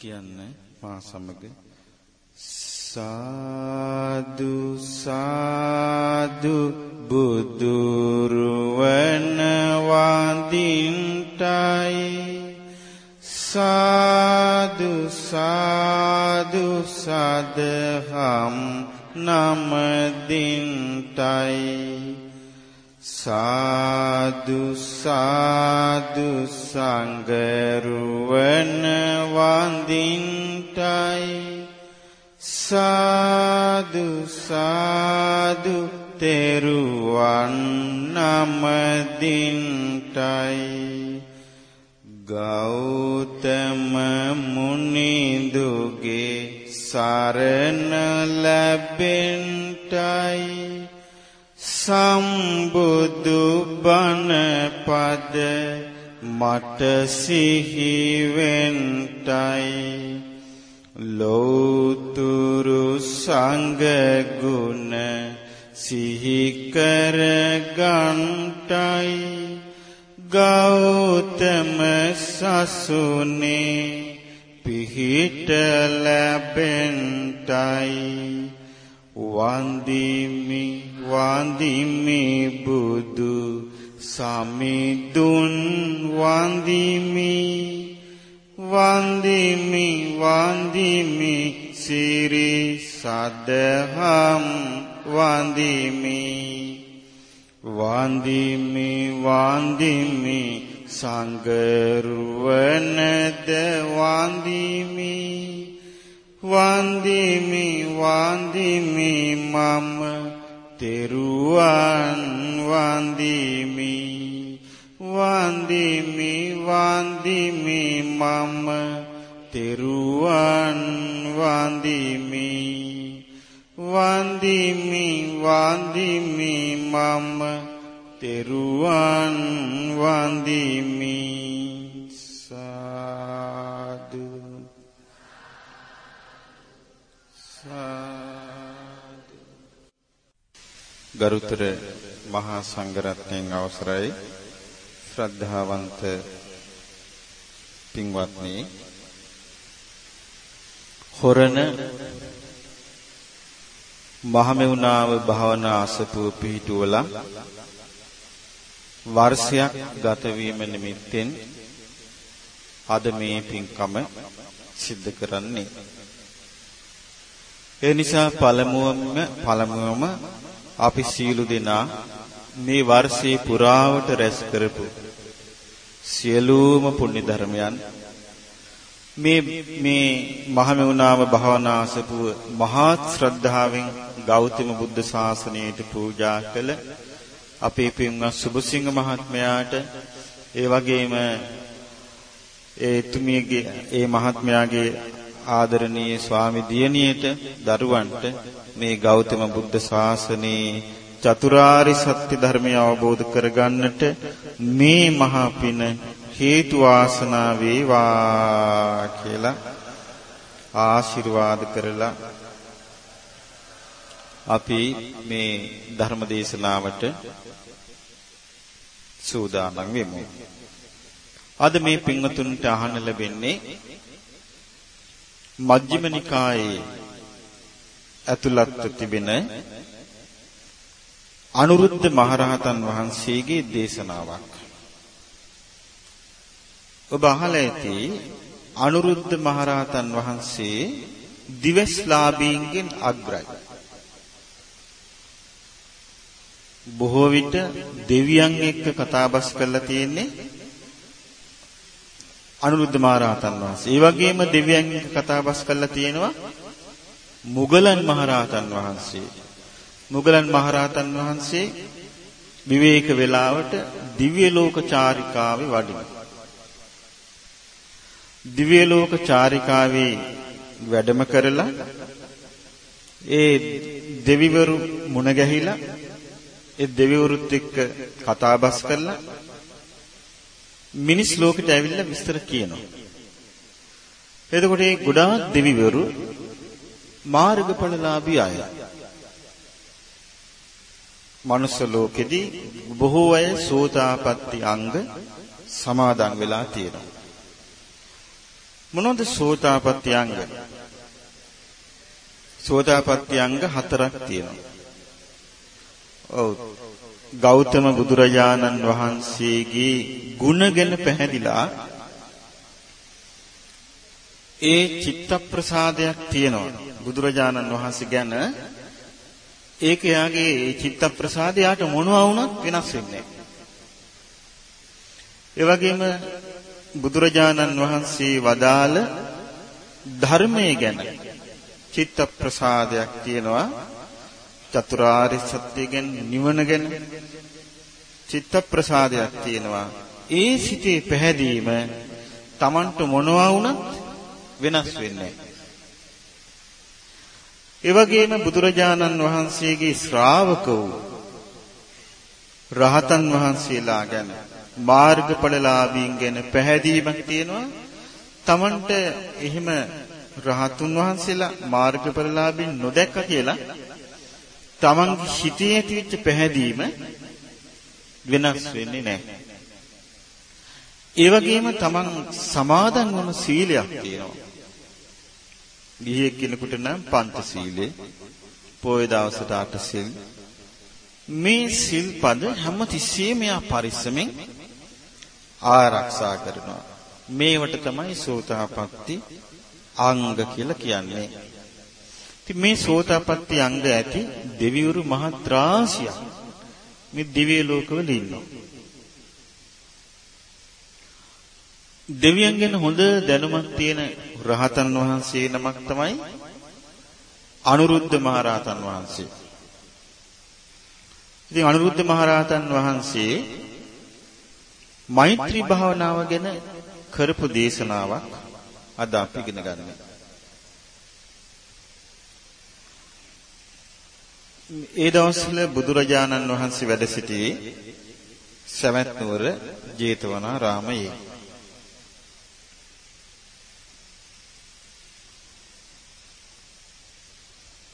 කියන්න? මා සමග. සාදු සාදු බුදුරුවන වඳින්ටයි සාදු සාදු සදහම් නමදින්ටයි. සාදු සාදු සංගරුවන වඳින්ටයි. සාදු සාදු තෙරුවන් නමදින්ටයි. ගෞතම මුනිදුගේ සරණ ලැබෙන්ටයි. සම්බුදු බණ පද මට සිහි වෙන්ටයි ලෝතුරු සංඝ ගුණ සිහි කර ගන්ටයි ගෞතම සසුනේ පිහිට ලැබෙන්ටයි. වන්දිමි වන්දිමි බුදු සමිදුන් වන්දිමි වන්දිමි වන්දිමි සිරි සදහම් වන්දිමි වන්දිමි වන්දිමි සංගරුවනද වන්දිමි වන්දිමි වන්දිමි මම. තෙරුවන් වන්දිමි වන්දිමි වන්දිමි මම. තෙරුවන් වන්දිමි වන්දිමි වන්දිමි මම. තෙරුවන් වන්දිමි සාදු. ගරුතර මහා සංඝරත්නයන් අවසරයි. ශ්‍රද්ධාවන්ත පින්වත්නි හොරණ මහමෙවුනාව භාවනා අසපුව පිහිටුවලා වර්ෂයක් ගත වීම නිමිත්තෙන් අද මේ පින්කම සිද්ධ කරන්නේ. ඒ නිසා පළමුවම පළමුවම අපි සීලු දෙනා මේ වර්ෂයේ පුරාවට රැස් කරපු සියලුම පුණ්‍ය ධර්මයන් මේ මේ මහමෙවුනාම භාවනා අසපුව මහත් ශ්‍රද්ධාවෙන් ගෞතම බුද්ධ ශාසනයට පූජා කළ අපේ පින්වත් සුබසිංහ මහත්මයාට ඒ වගේම ඒ තුමියගේ ඒ මහත්මයාගේ ආදරණීය ස්වාමි දියණියට දරුවන්ට මේ ගෞතම බුද්ධ ශාසනයේ චතුරාරි සත්‍ය ධර්මය අවබෝධ කරගන්නට මේ මහා පින හේතු වාසනා වේවා කියලා ආශිර්වාද කරලා අපි මේ ධර්ම දේශනාවට සූදානම් වෙමු. අද මේ පින්වතුන්ට අහන්න ලැබෙන්නේ මජ්ක්‍ධිම නිකායේ ඇතුළත්ව තිබෙන අනුරුද්ධ මහරහතන් වහන්සේගේ දේශනාවක්. ඔබ අහලා ඇති අනුරුද්ධ මහරහතන් වහන්සේ දිවස්ලාභීන්ගෙන් අග්‍රයි. බොහෝ විට දෙවියන් එක්ක කතාබස් කරලා තියෙන්නේ අනුරුද්ධ මහරහතන් වහන්සේ. ඒ වගේම දෙවියන් එක්ක කතාබස් කරලා තියෙනවා මුගලන් මහරහතන් වහන්සේ. මුගලන් මහරහතන් වහන්සේ විවේක වේලාවට දිව්‍ය ලෝක චාරිකාවේ වඩිනවා. දිව්‍ය ලෝක චාරිකාවේ වැඩම කරලා ඒ දෙවිවරු මුණ ගැහිලා ඒ දෙවිවරුත් එක්ක කතාබස් කරලා මිනිස් ලෝකෙට ඇවිල්ලා විස්තර කියනවා. එතකොට මේ ගොඩාක් දෙවිවරු මාර්ගඵලලාභී අය. මනුස්ස ලෝකෙදී බොහෝ අය සෝතාපට්ටි අංග සමාදන් වෙලා තියෙනවා. මොනවද සෝතාපට්ටි අංග? සෝතාපට්ටි අංග හතරක් තියෙනවා. ඔව්. ගෞතම බුදුරජාණන් වහන්සේගේ ගුණ ගැන පැහැදිලා ඒ චිත්ත ප්‍රසාදයක් තියෙනවා. බුදුරජාණන් වහන්සේ ගැන ඒක යාගේ චිත්ත ප්‍රසාදයට මොනවා වුණත් වෙනස් වෙන්නේ නැහැ. ඒ වගේම බුදුරජාණන් වහන්සේ වදාළ ධර්මයේ ගැන චිත්ත ප්‍රසාදයක් තියෙනවා. චතුරාර්ය සත්‍ය ගැන නිවන ගැන චිත්ත ප්‍රසාදයක් තියෙනවා. ඒ සිටේ පැහැදීම Tamanට මොනවා වුණත් වෙනස් වෙන්නේ ඒ වගේම බුදුරජාණන් වහන්සේගේ ශ්‍රාවක වූ රහතන් වහන්සේලා ගැන මාර්ගඵලලාභීන් ගැන පැහැදීමක් තියෙනවා. Tamanට එහෙම රහතුන් වහන්සේලා මාර්ගඵලලාභීන් නොදැක්ක කියලා Tamanගේ හිතේ ඇතිවෙච්ච පැහැදීම වෙනස් වෙන්නේ නැහැ. ඒ වගේම Taman සමාදන් වන සීලයක් තියෙනවා. ගිහියෙක් කෙනෙකුට නම් පංච සීලේ පොය දවසට අට සිල් මේ සිල්පද හැම තිස්සෙම යා පරිස්සමෙන් ආරක්ෂා කරනවා. මේවට තමයි සෝතාපට්ටි අංග කියලා කියන්නේ. ඉතින් මේ සෝතාපට්ටි අංග ඇති දෙවිවරු මහත් රාශියක් මේ දිව්‍ය ලෝකවල ඉන්නවා. දෙවියන් ගැන හොඳ දැනුමක් තියෙන රහතන් වහන්සේ නමක් තමයි අනුරුද්ධ මහරහතන් වහන්සේ. ඉතින් අනුරුද්ධ මහරහතන් වහන්සේ මෛත්‍රී භාවනාව ගැන කරපු දේශනාවක් අද අපි ඉගෙන ගන්න. ඒ දවස්වල බුදුරජාණන් වහන්සේ වැඩ සිටියේ සවැත් නුවර ජේතවනාරාමයේ.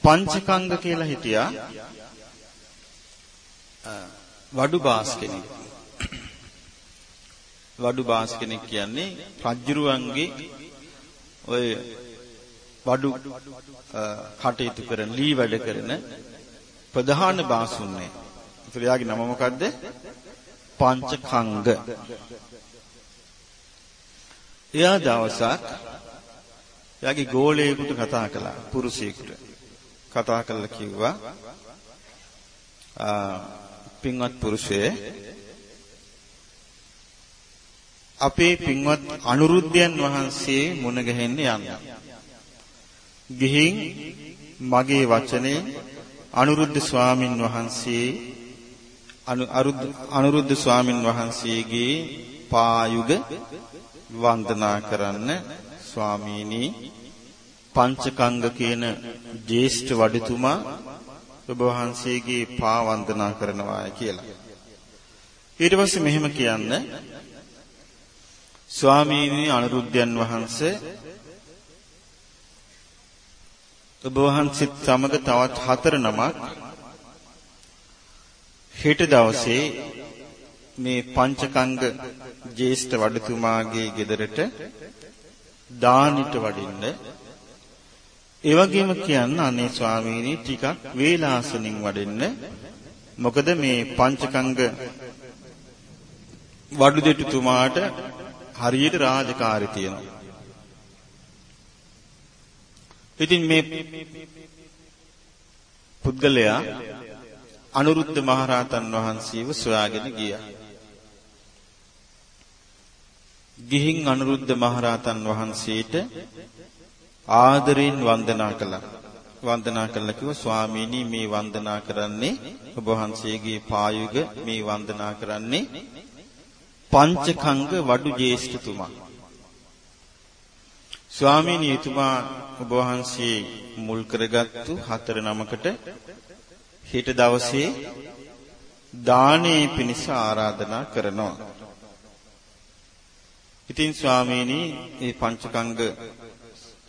පංචකංග කියලා හිටියා වඩු බාස් කෙනෙක්. වඩු බාස් කෙනෙක් කියන්නේ රජ්ජුරුවන්ගේ ඔය වඩු කටයුතු කරන ලී වැඩ කරන ප්‍රධාන බාසුන්නේ. ඒතර යාගේ නම මොකද්ද? පංචකංග. එයා දවසක් යාගේ ගෝලයෙකුට කතා කළා පුරුෂයෙකුට. කතා කරලා කිව්වා පින්වත් පුරුෂයේ අපේ පින්වත් අනුරුද්ධයන් වහන්සේ මුණ ගැහෙන්න යන්න. ගිහින් මගේ වචනේ අනුරුද්ධ ස්වාමින් වහන්සේ අනුරුද්ධ ස්වාමින් වහන්සේගේ පායුග වන්දනා කරන්න ස්වාමීනි පංචකංග කියන ජේෂ්ඨ වඩතුමා ඔබ වහන්සේගේ පා වන්දනා කරනවා කියලා. ඊට පස්සේ මෙහෙම කියන්න ස්වාමීනි අනුරුද්ධයන් වහන්සේ ඔබ වහන්සේත් සමග තවත් හතර නමක් හෙට දවසේ මේ පංචකංග ජේෂ්ඨ වඩතුමාගේ ගෙදරට දානිට වඩින්න ඒ වගේම කියන්න අනේ ස්වාමීනි ටිකක් වේලාසනින් වඩෙන්න මොකද මේ පංචකංග වඩු දෙටුතුමාට හරියට රාජකාරී තියෙනවා. ඉතින් මේ පුද්ගලයා අනුරුද්ධ මහරහතන් වහන්සේව සොයාගෙන ගියා. ගිහින් අනුරුද්ධ මහරහතන් වහන්සේට ආදරෙන් වන්දනා කළා. වන්දනා කළා කිව්වා ස්වාමීනි මේ වන්දනා කරන්නේ ඔබ වහන්සේගේ පායුග මේ වන්දනා කරන්නේ පංචකංග වඩු ජේෂ්ඨතුමා. ස්වාමීනි එතුමා ඔබ වහන්සේ මුල් කරගත්තු හතර නමකට හෙට දවසේ දානේ පිණිස ආරාධනා කරනවා. ඉතින් ස්වාමීනි මේ පංචකංග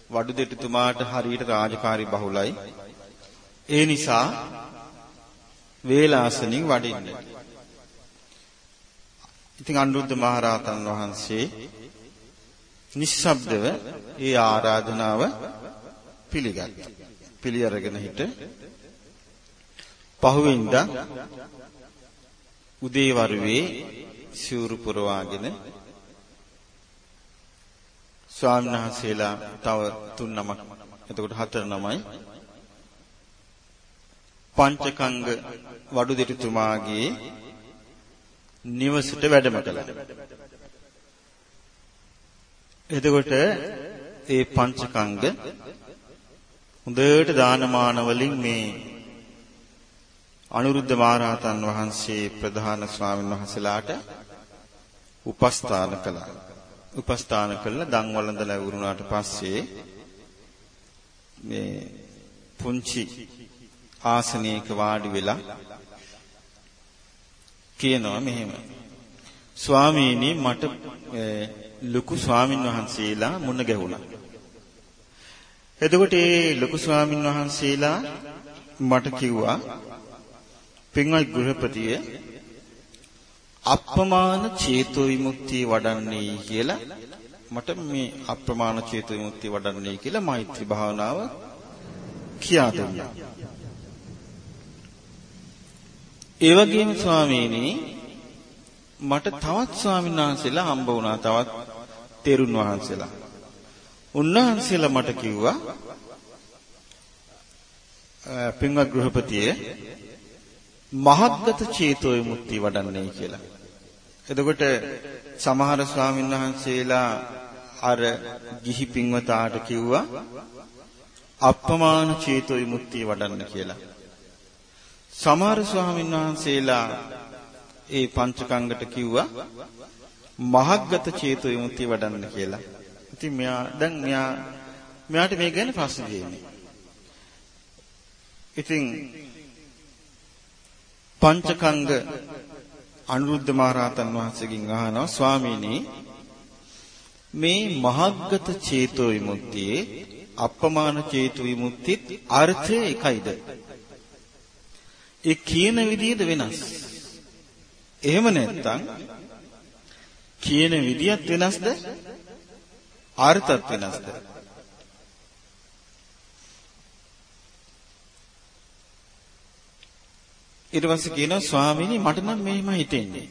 වඩු දෙටතුමාට හරියට රාජකාරී බහුලයි. ඒ නිසා වේලාසනින් වඩින්න. ඉතින් අනුරුද්ධ මහරහතන් වහන්සේ නිශ්ශබ්දව ඒ ආරාධනාව පිළිගත්තා. පිළි අරගෙන හිට පහුවෙන්දා උදේ වරුවේ සිවුරු පුරවාගෙන ස්වාමීන් වහන්සේලා තව තුන් නමක් එතකොට හතර නමයි පංචකංග වඩු දෙතුමාගේ නිවසට වැඩම කළා. එතකොට ඒ පංචකංග හොඳට දානමාන වලින් මේ අනුරුද්ධ මහරහතන් වහන්සේ ප්‍රධාන ස්වාමීන් වහන්සේලාට උපස්ථාන කළා. උපස්ථාන කළා දන් වළඳලා වුණාට පස්සේ මේ පුංචි ආසනයක වාඩි වෙලා කියනවා මෙහෙම ස්වාමීනි මට ලොකු ස්වාමින් වහන්සේලා මුණ ගැහුණා. එතකොට ඒ ලොකු ස්වාමින් වහන්සේලා මට කිව්වා පින්වත් ගෘහපතිය අප්‍රමාණ චේතෝ විමුක්තිය වඩන්නේ කියලා මට මේ අප්‍රමාණ චේතෝ විමුක්තිය වඩන්නේ කියලා මෛත්‍රී භාවනාව කියා දුන්නා. ඒ වගේම ස්වාමීනි මට තවත් ස්වාමීන් වහන්සේලා හම්බ වුණා තවත් තෙරුන් වහන්සේලා. උන්වහන්සේලා මට කිව්වා පින්වත් ගෘහපතියේ මහත්ගත චේතෝ විමුක්තිය වඩන්නේ කියලා. එතකොට සමහර ස්වාමීන් වහන්සේලා අර ගිහි පින්වතාට කිව්වා අප්‍රමාණ චේතෝ විමුක්තිය වඩන්න කියලා. සමහර ස්වාමීන් වහන්සේලා ඒ පංචකංගට කිව්වා මහග්ගත චේතෝ විමුක්තිය වඩන්න කියලා. ඉතින් මෙයා දැන් මෙයා මෙයාට මේ ගැන ප්‍රශ්න තියෙන්නේ. ඉතින් පංචකංග අනුරුද්ධ මහරහතන් වහන්සේගෙන් අහනවා ස්වාමීනි මේ මහග්ගත චේතෝ විමුක්තියේ අප්‍රමාණ චේතු විමුක්තිත් අර්ථය එකයිද? ඒ කියන විදිහද වෙනස්? එහෙම නැත්නම් කියන විදියත් වෙනස්ද? අර්ථත් වෙනස්ද? ඊට පස්සේ කියනවා ස්වාමීනි මට නම් මෙහෙම හිතෙන්නේ.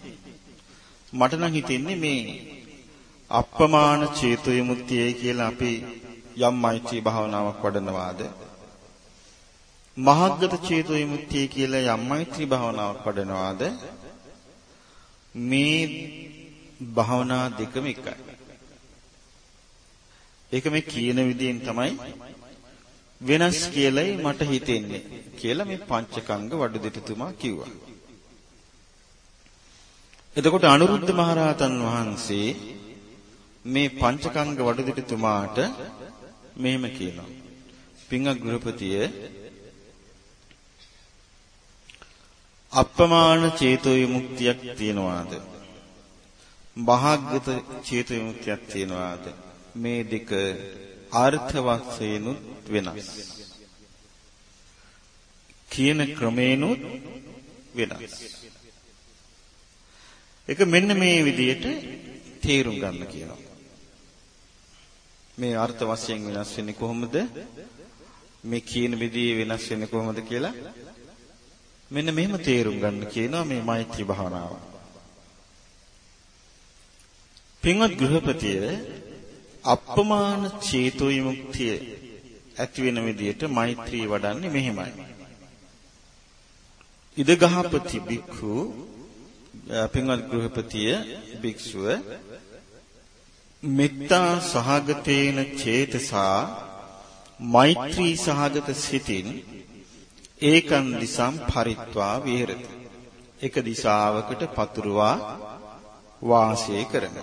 මට නම් හිතෙන්නේ මේ අප්‍රමාණ චේතු විමුක්තියයි කියලා අපි යම් මෛත්‍රී භාවනාවක් වඩනවාද මහග්ගත චේතු විමුක්තිය කියලා යම් මෛත්‍රී භාවනාවක් වඩනවාද මේ භාවනා දෙකම එකයි. ඒක මේ කියන විදිහෙන් තමයි වෙනස් කියලයි මට හිතෙන්නේ කියලා මේ පංචකංග වඩු දෙතුමා කිව්වා. එතකොට අනුරුද්ධ මහරහතන් වහන්සේ මේ පංචකංග වඩු දෙතුමාට මෙහෙම කියනවා. පිංග ගෘහපතිය අප්‍රමාණ චේතෝ විමුක්තියක් තියනවාද? මහග්ගත චේතෝ විමුක්තියක් තියනවාද? මේ දෙක අර්ථ වශයෙන්ුත් වෙනස්. කියන ක්‍රමේනොත් වෙනස්. ඒක මෙන්න මේ විදිහට තේරුම් ගන්න කියනවා. මේ අර්ථ වශයෙන් වෙනස් වෙන්නේ කොහොමද? මේ කියන විදිහේ වෙනස් වෙන්නේ කොහොමද කියලා මෙන්න මෙහෙම තේරුම් ගන්න කියනවා මේ මෛත්‍රී භාවනාව. පින්වත් ගෘහපතිය අප්‍රමාණ චේතෝ විමුක්තිය ඇති වෙන විදිහට මෛත්‍රී වඩන්නේ මෙහෙමයි. ඉදගහපති බික්ඛු පින්වත් ගෘහපතිය භික්ෂුව මෙත්තා සහගතේන චේතසා මෛත්‍රී සහගත සිතින් ඒකන් දිසම් පරිත්වා විහෙරති. එක දිශාවකට පතුරවා වාසය කරන.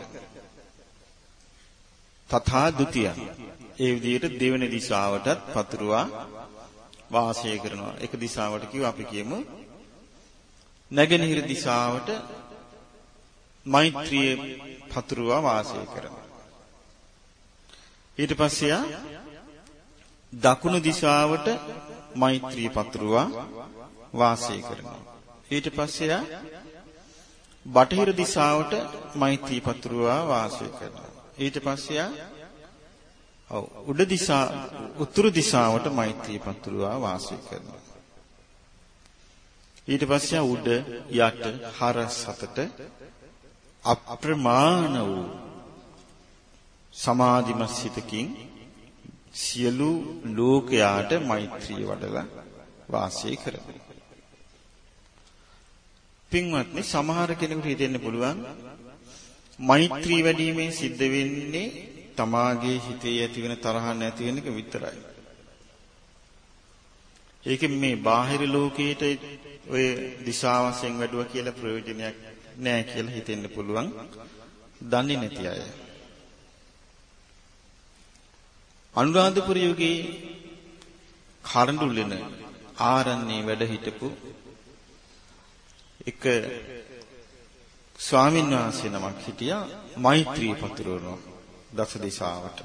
තථා ဒ ුතිය. ඒ විදිහට දෙවෙනි දිශාවටත් පතුරවා වාසය කරනවා. එක දිශාවට කිව්ව අපි කියමු නැගෙනහිර දිශාවට මෛත්‍රිය පතුරවා වාසය කරනවා. ඊට පස්සේ දකුණු දිශාවට මෛත්‍රී පතුරුවා වාසය කරනවා. ඊට පස්සේ බටහිර දිශාවට මෛත්‍රී පතුරුවා වාසය කරනවා. ඊට පස්සේ ඔව් උඩ දිශා උතුරු දිශාවට මෛත්‍රී පතුරවා වාසය කරනවා. ඊට පස්සේ උඩ යට හරස් අතට අප්‍රමාණ වූ සමාධිමත් සිතකින් සියලු ලෝකයාට මෛත්‍රිය වඩලා වාසය කරනවා. පින්වත්නි සමහර කෙනෙකුට හිතෙන්න පුළුවන් මෛත්‍රී වැඩිමෙන් සිද්ධ වෙන්නේ තමාගේ හිතේ ඇතිවෙන තරහ නැති වෙන එක විතරයි. ඒකෙන් මේ බාහිර ලෝකයට ඔය දිශාවසෙන් වැඩුවා කියලා ප්‍රයෝජනයක් නැහැ කියලා හිතෙන්න පුළුවන්. දන්නේ නැති අය. අනුරාධපුර යුගයේ කරඬුල්ලෙන ආරණ්‍ය වැඩ හිටපු එක ස්වාමීන් වහන්සේ නමක් හිටියා මෛත්‍රී පතුරවනවා දස දිශාවට.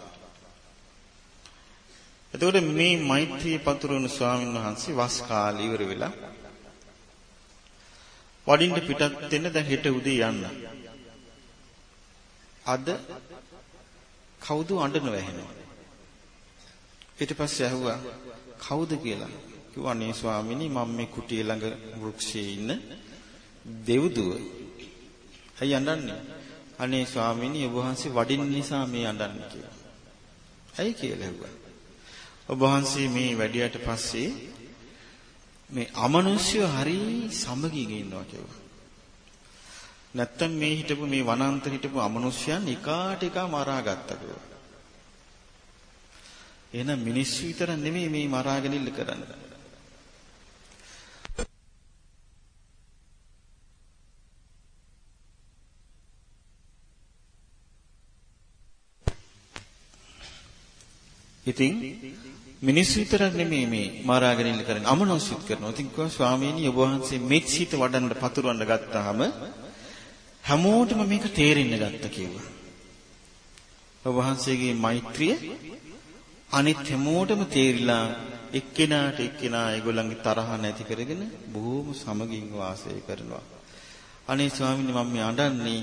එතකොට මේ මෛත්‍රී පතුරවන ස්වාමීන් වහන්සේ වස් කාලේ ඉවර වෙලා වඩින්න පිටත් වෙන්න දැන් හෙට උදේ යන්න. අද කවුද අඬන වැහෙනවා. ඊට පස්සේ ඇහුවා කවුද කියලා. කිව්වා නේ ස්වාමීනි මම මේ කුටිය ළඟ වෘක්ෂයේ ඉන්න දෙව්දුව. ඇයි අඬන්නේ? අනේ ස්වාමීනි ඔබ වහන්සේ වඩින්න නිසා මේ අඬන්නේ කියලා. ඇයි කියලා ඇහුවා. ඔබ වහන්සේ මේ වැඩියට පස්සේ මේ අමනුෂ්‍ය හරි සමගින් ඉන්නවා කියලා. නැත්තම් මේ හිටපු මේ වනාන්තර හිටපු අමනුෂ්‍යයන් එකාට එක මරා ගත්තා කියලා. එහෙනම් මිනිස්සු විතර නෙමෙයි මේ මරාගෙන ඉල්ල කරන්නේ. ඉතින් මිනිස්සු විතරක් නෙමෙයි මේ මරාගෙන ඉල්ල කරන්නේ අමනෝසිත කරනවා. ඉතින් කිව්වා ස්වාමීනි ඔබ වහන්සේ මෙත් සිත වඩන්න පතුරවන්න ගත්තාම හැමෝටම මේක තේරෙන්න ගත්තා කිව්වා. ඔබ වහන්සේගේ මෛත්‍රිය අනිත් හැමෝටම තේරිලා එක්කෙනාට එක්කෙනා ඒගොල්ලන්ගේ තරහ නැති කරගෙන බොහොම සමගින් වාසය කරනවා. අනේ ස්වාමීනි මම මේ අඬන්නේ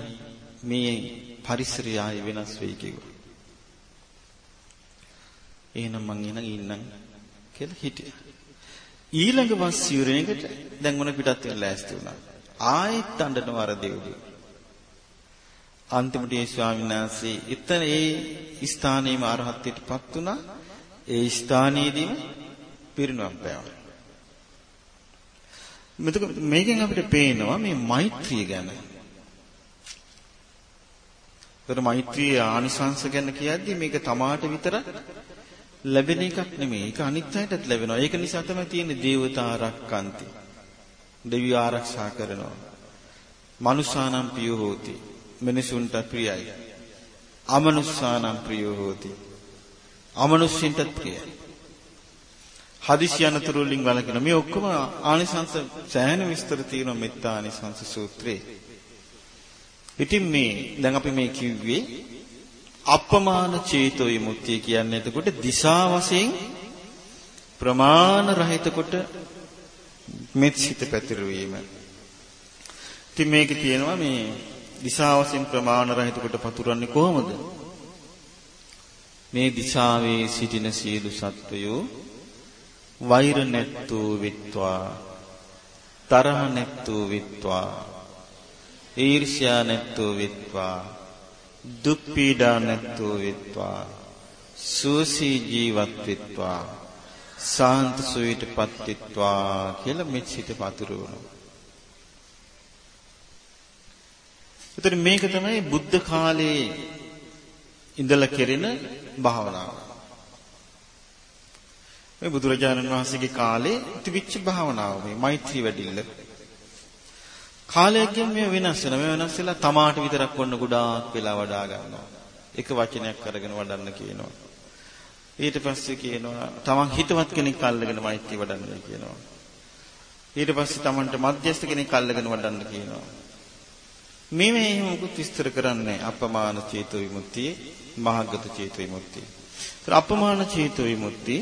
මේ පරිසරය ආයේ වෙනස් වෙයි කිව්වා. එහෙනම් මං එන ඉන්නම් කියලා හිටියා. ඊළඟ වස් සිවුරේකට දැන් මොන පිටත් වෙන ලෑස්ති වුණා. ආයෙත් අඬනවා අර දෙවියෝ. අන්තිමට ඒ ස්වාමීන් වහන්සේ එතන ඒ ස්ථානයේම අරහත්ත්වයටපත් වුණා. ඒ ස්ථානයේදීම පිරිනවම් පෑවා. මෙතක මේකෙන් අපිට පේනවා මේ මෛත්‍රිය ගැන. ඒතර මෛත්‍රිය ආනිසංස ගැන කියද්දි මේක තමාට විතර ලැබෙන එකක් නෙමෙයි. ඒක අනිත් අයටත් ලැබෙනවා. ඒක නිසා තමයි තියෙන්නේ දේවතා ආරක්කන්ති. දෙවියෝ ආරක්ෂා කරනවා. මනුෂානම් පියෝ හෝති. මිනිසුන්ට ප්‍රියයි. අමනුෂ්‍යානම් ප්‍රියෝ හෝති. අමනුෂ්‍යන්ටත් ප්‍රියයි. හදිසි අනතුරු වලින් වළකින මේ ඔක්කොම ආනිසංස සෑහෙන විස්තර තියෙනවා මෙත්තා ආනිසංස සූත්‍රයේ. ඉතින් මේ දැන් අපි මේ කිව්වේ අපමාන චේතෝ විමුක්තිය කියන්නේ එතකොට දිශා වශයෙන් ප්‍රමාණ රහිත කොට මෙත් සිත පැතිරවීම. ඉතින් මේකේ තියෙනවා මේ දිශා වශයෙන් ප්‍රමාණ රහිත කොට පතුරන්නේ කොහොමද? මේ දිශාවේ සිටින සියලු සත්වයෝ වෛර නැත්තෝ විත්වා තරහ නැත්තෝ විත්වා ඊර්ෂ්‍යා නැත්තෝ විත්වා දුක් පීඩා නැත්තෝ විත්වා සුවසී ජීවත් විත්වා සාන්ත සුවයටපත් විත්වා කියලා මෙත් සිත පතුරවනවා. එතන මේක තමයි බුද්ධ කාලේ ඉඳලා කෙරෙන භාවනාව. මේ බුදුරජාණන් වහන්සේගේ කාලේ තිබිච්ච භාවනාව මේ මෛත්‍රී වැඩිල්ල. කාලයක් ගියම මේ වෙනස් වෙනවා. මේ වෙනස් වෙලා තමාට විතරක් වොන්න ගොඩාක් වෙලා වඩා ගන්නවා. එක වචනයක් අරගෙන වඩන්න කියනවා. ඊට පස්සේ කියනවා තමන් හිතවත් කෙනෙක් අල්ලගෙන මෛත්‍රී වඩන්න කියනවා. ඊට පස්සේ තමන්ට මධ්‍යස්ථ කෙනෙක් අල්ලගෙන වඩන්න කියනවා. මේ මේ මොකුත් විස්තර කරන්නේ අපමාන චේතෝ විමුක්තිය, මහග්ගත චේතෝ විමුක්තිය. ඒතර අපමාන චේතෝ විමුක්තිය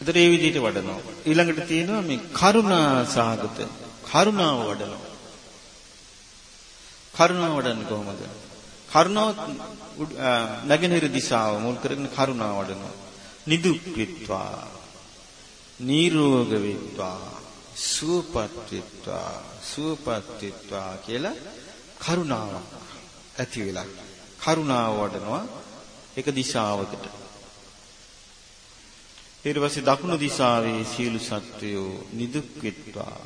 ඒතර ඒ විදිහට වඩනවා. ඊළඟට තියෙනවා මේ කරුණා සාගත කරුණාව වඩනවා. කරුණාව වඩන්නේ කොහොමද? කරුණාව නැගෙනහිර දිශාව මුල් කරගෙන කරුණාව වඩනවා. නිදුක් විත්වා. නිරෝග විත්වා. සුවපත් විත්වා. සුවපත් විත්වා කියලා කරුණාවක් ඇති වෙලා කරුණාව වඩනවා එක දිශාවකට. ඊට පස්සේ දකුණු දිශාවේ සීළු සත්වයෝ නිදුක් වෙත්වා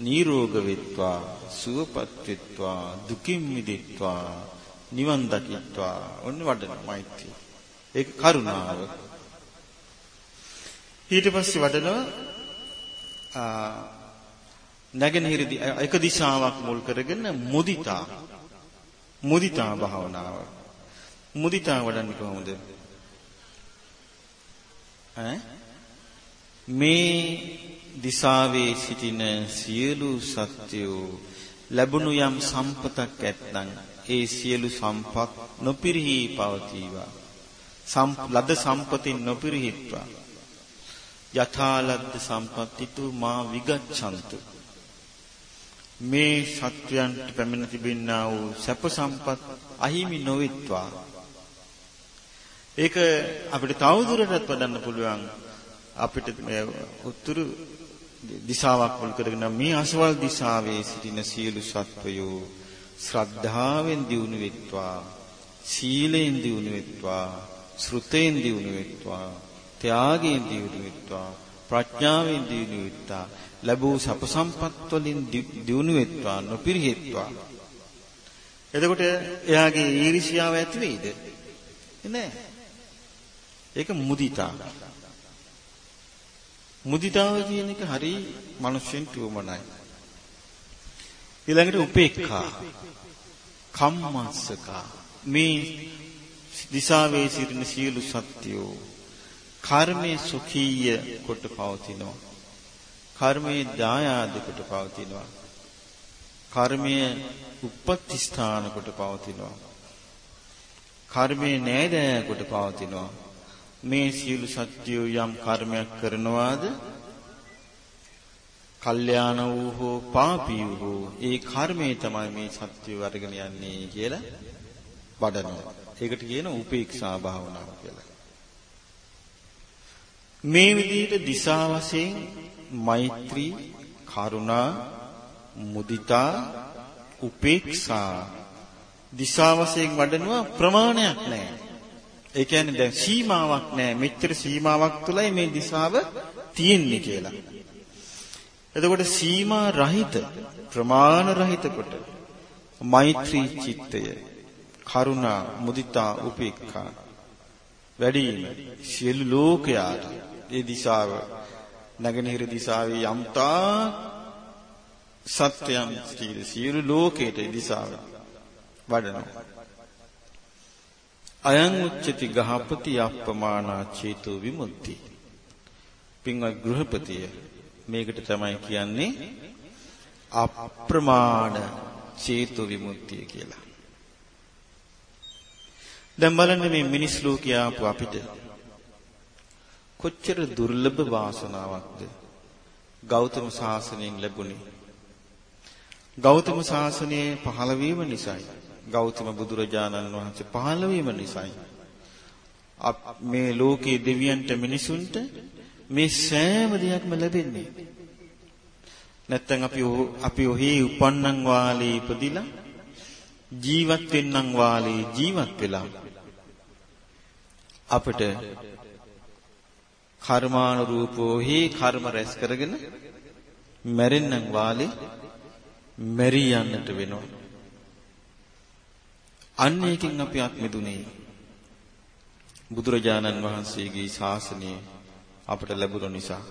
නිරෝග වෙත්වා සුවපත් වෙත්වා දුකින් මිදෙත්වා නිවන් දකිත්වා. ඔන්න වඩන මෛත්‍රිය. ඒක කරුණාව. ඊට පස්සේ වඩනවා නැගෙනහිර එක දිශාවක් මුල් කරගෙන මුදිතා. මුදිතා භාවනාව. මුදිතා වඩන්නේ කොහොමද? ඈ? මේ දිසාවේ සිටින සියලු සත්‍යෝ ලැබුණු යම් සම්පතක් ඇත්නම් ඒ සියලු සම්පත් නොපිරිහි පවතිවා. ලද සම්පතින් නොපිරිහිත්වා. යථාලද්ද සම්පත්තිතු මා විගච්ඡන්තු. මේ සත්වයන්ට පැමිණ තිබෙන්නා වූ සැප සම්පත් අහිමි නොවිත්වා. ඒක අපිට තවදුරටත් වඩන්න පුළුවන් අපිට මේ උතුරු දිශාවක් මුල් කරගෙන මේ අසවල් දිශාවේ සිටින සියලු සත්වයෝ ශ්‍රද්ධාවෙන් දියුණු වෙත්වා සීලෙන් දියුණු වෙත්වා ශ්‍රුතෙන් දියුණු වෙත්වා ත්‍යාගයෙන් දියුණු වෙත්වා ප්‍රඥාවෙන් දියුණු වෙත්වා ලැබූ සප සම්පත් වලින් දියුණු වෙත්වා නොපිරිහෙත්වා. එතකොට එයාගේ ඊර්ෂ්‍යාව ඇති වෙයිද? නෑ. ඒක මුදිතා. මුදිතාව කියන එක හරි මිනිස්සුන් තුමනයි. ඊළඟට උපේක්ඛා කම්මස්සකා මේ දිශාවේ සිටින සියලු සත්‍යෝ කර්මයේ සුඛීය කොට පවතිනවා. කර්මයේ දායාද කොට පවතිනවා. කර්මයේ උප්පත්ති ස්ථාන කොට පවතිනවා. කර්මයේ නෑදෑ කොට පවතිනවා. මේ සියලු සත්‍යෝ යම් කර්මයක් කරනවාද කල්යාණ වූ හෝ පාපී වූ ඒ කර්මය තමයි මේ සත්‍යය අරගෙන යන්නේ කියලා වඩනවා. ඒකට කියන උපේක්ෂා භාවනාව කියලා. මේ විදිහට දිසා වශයෙන් මෛත්‍රී, කරුණා, මුදිතා, උපේක්ෂා දිසා වශයෙන් වඩනවා ප්‍රමාණයක් නැහැ. ඒ කියන්නේ දැන් සීමාවක් නැහැ. මෙච්චර සීමාවක් තුලයි මේ දිශාව තියෙන්නේ කියලා. එතකොට සීමා රහිත ප්‍රමාණ රහිත කොට මෛත්‍රී චිත්තය කරුණා මුදිතා උපේක්ඛා වැඩිම සියලු ලෝකයාට ඒ දිශාව නැගෙනහිර දිශාවේ යම්තා සත්‍යයන් සියලු ලෝකයට ඒ දිශාව වඩනවා අයං උච්චති ගහපති අප්පමානා චේතෝ විමුක්ති. පින්වත් ගෘහපතිය මේකට තමයි කියන්නේ අප්‍රමාණ චේතෝ විමුක්තිය කියලා. දැන් බලන්න මේ මිනිස් ලෝකයේ ආපු අපිට කොච්චර දුර්ලභ වාසනාවක්ද ගෞතම සාසනයෙන් ලැබුණේ. ගෞතම සාසනයේ පහළ වීම නිසායි ගෞතම බුදුරජාණන් වහන්සේ පහළ වීම නිසායි. මේ ලෝකයේ දෙවියන්ට මිනිසුන්ට මේ සෑම දෙයක්ම ලැබෙන්නේ. නැත්තම් අපි අපි ඔහි උපන්නන් වාලේ ඉපදිලා ජීවත් වෙන්නම් වාලේ ජීවත් වෙලා අපිට කර්මානුරූපෝ හි කර්ම රැස් කරගෙන මැරෙන්නම් වාලේ මැරී යන්නට වෙනවා. අන්න ඒකෙන් අපි අත් මිදුනේ. බුදුරජාණන් වහන්සේගේ ශාසනය අපට ලැබුණ නිසා.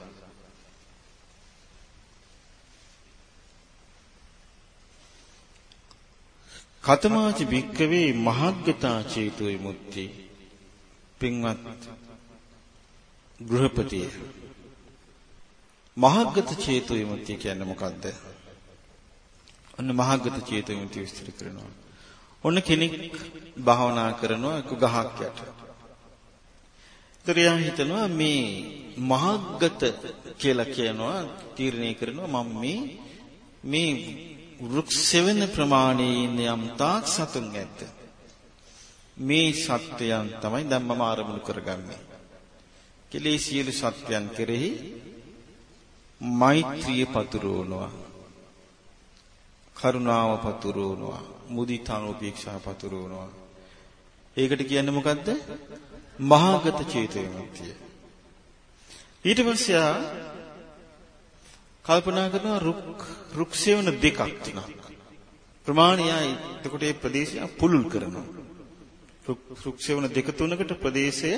කතමාච භික්කවේ මහග්ගතා චේතු විමුක්ති පින්වත් ගෘහපතිය මහග්ගත චේතු විමුක්තිය කියන්නේ මොකද්ද? ඔන්න මහග්ගත චේතු විමුක්තිය විස්තර කරනවා. ඔන්න කෙනෙක් භාවනා කරනවා එක ගහක් යට. ඉතින් හිතනවා මේ මහග්ගත කියලා කියනවා තීරණය කරනවා මම මේ මේ වෘක්ෂ වෙන ප්‍රමාණයේ ඉන්න යම් තාක් සතුන් ඇද්ද මේ සත්වයන් තමයි දැන් මම ආරමුණු කරගන්නේ. කෙලේ සියලු සත්වයන් කෙරෙහි මෛත්‍රිය පතුරවනවා. කරුණාව පතුරවනවා. මුදිතා උපේක්ෂා පතුරවනවා. ඒකට කියන්නේ මොකද්ද? මහාගත චේතෝ විමුක්තිය. ඊට පස්සේ ආ කල්පනා කරනවා රුක් රුක් සෙවන දෙකක් තියෙනවා. ප්‍රමාණයයි එතකොට මේ ප්‍රදේශය පුලුල් කරනවා. රුක් රුක් සෙවන දෙක තුනකට ප්‍රදේශය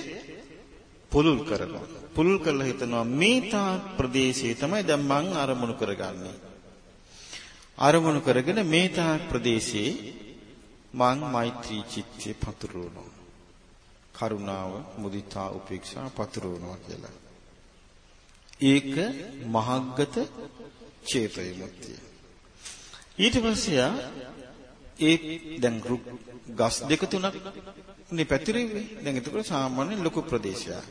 පුලුල් කරනවා. පුලුල් කරලා හිතනවා මේ තා ප්‍රදේශයේ තමයි දැන් මං අරමුණු කරගන්නේ. අරමුණු කරගෙන මේ තා ප්‍රදේශයේ මං මෛත්‍රී චිත්තේ පතුරවනවා. කරුණාව, මුදිතා, උපේක්ෂා පතුරවනවා කියලා. ඒක මහග්ගත චේතය මුක්තිය. ඊට පස්සේ ඒ දැන් ගස් දෙක තුනක් නේ පැතිරෙන්නේ. දැන් එතකොට සාමාන්‍ය ලොකු ප්‍රදේශයක්.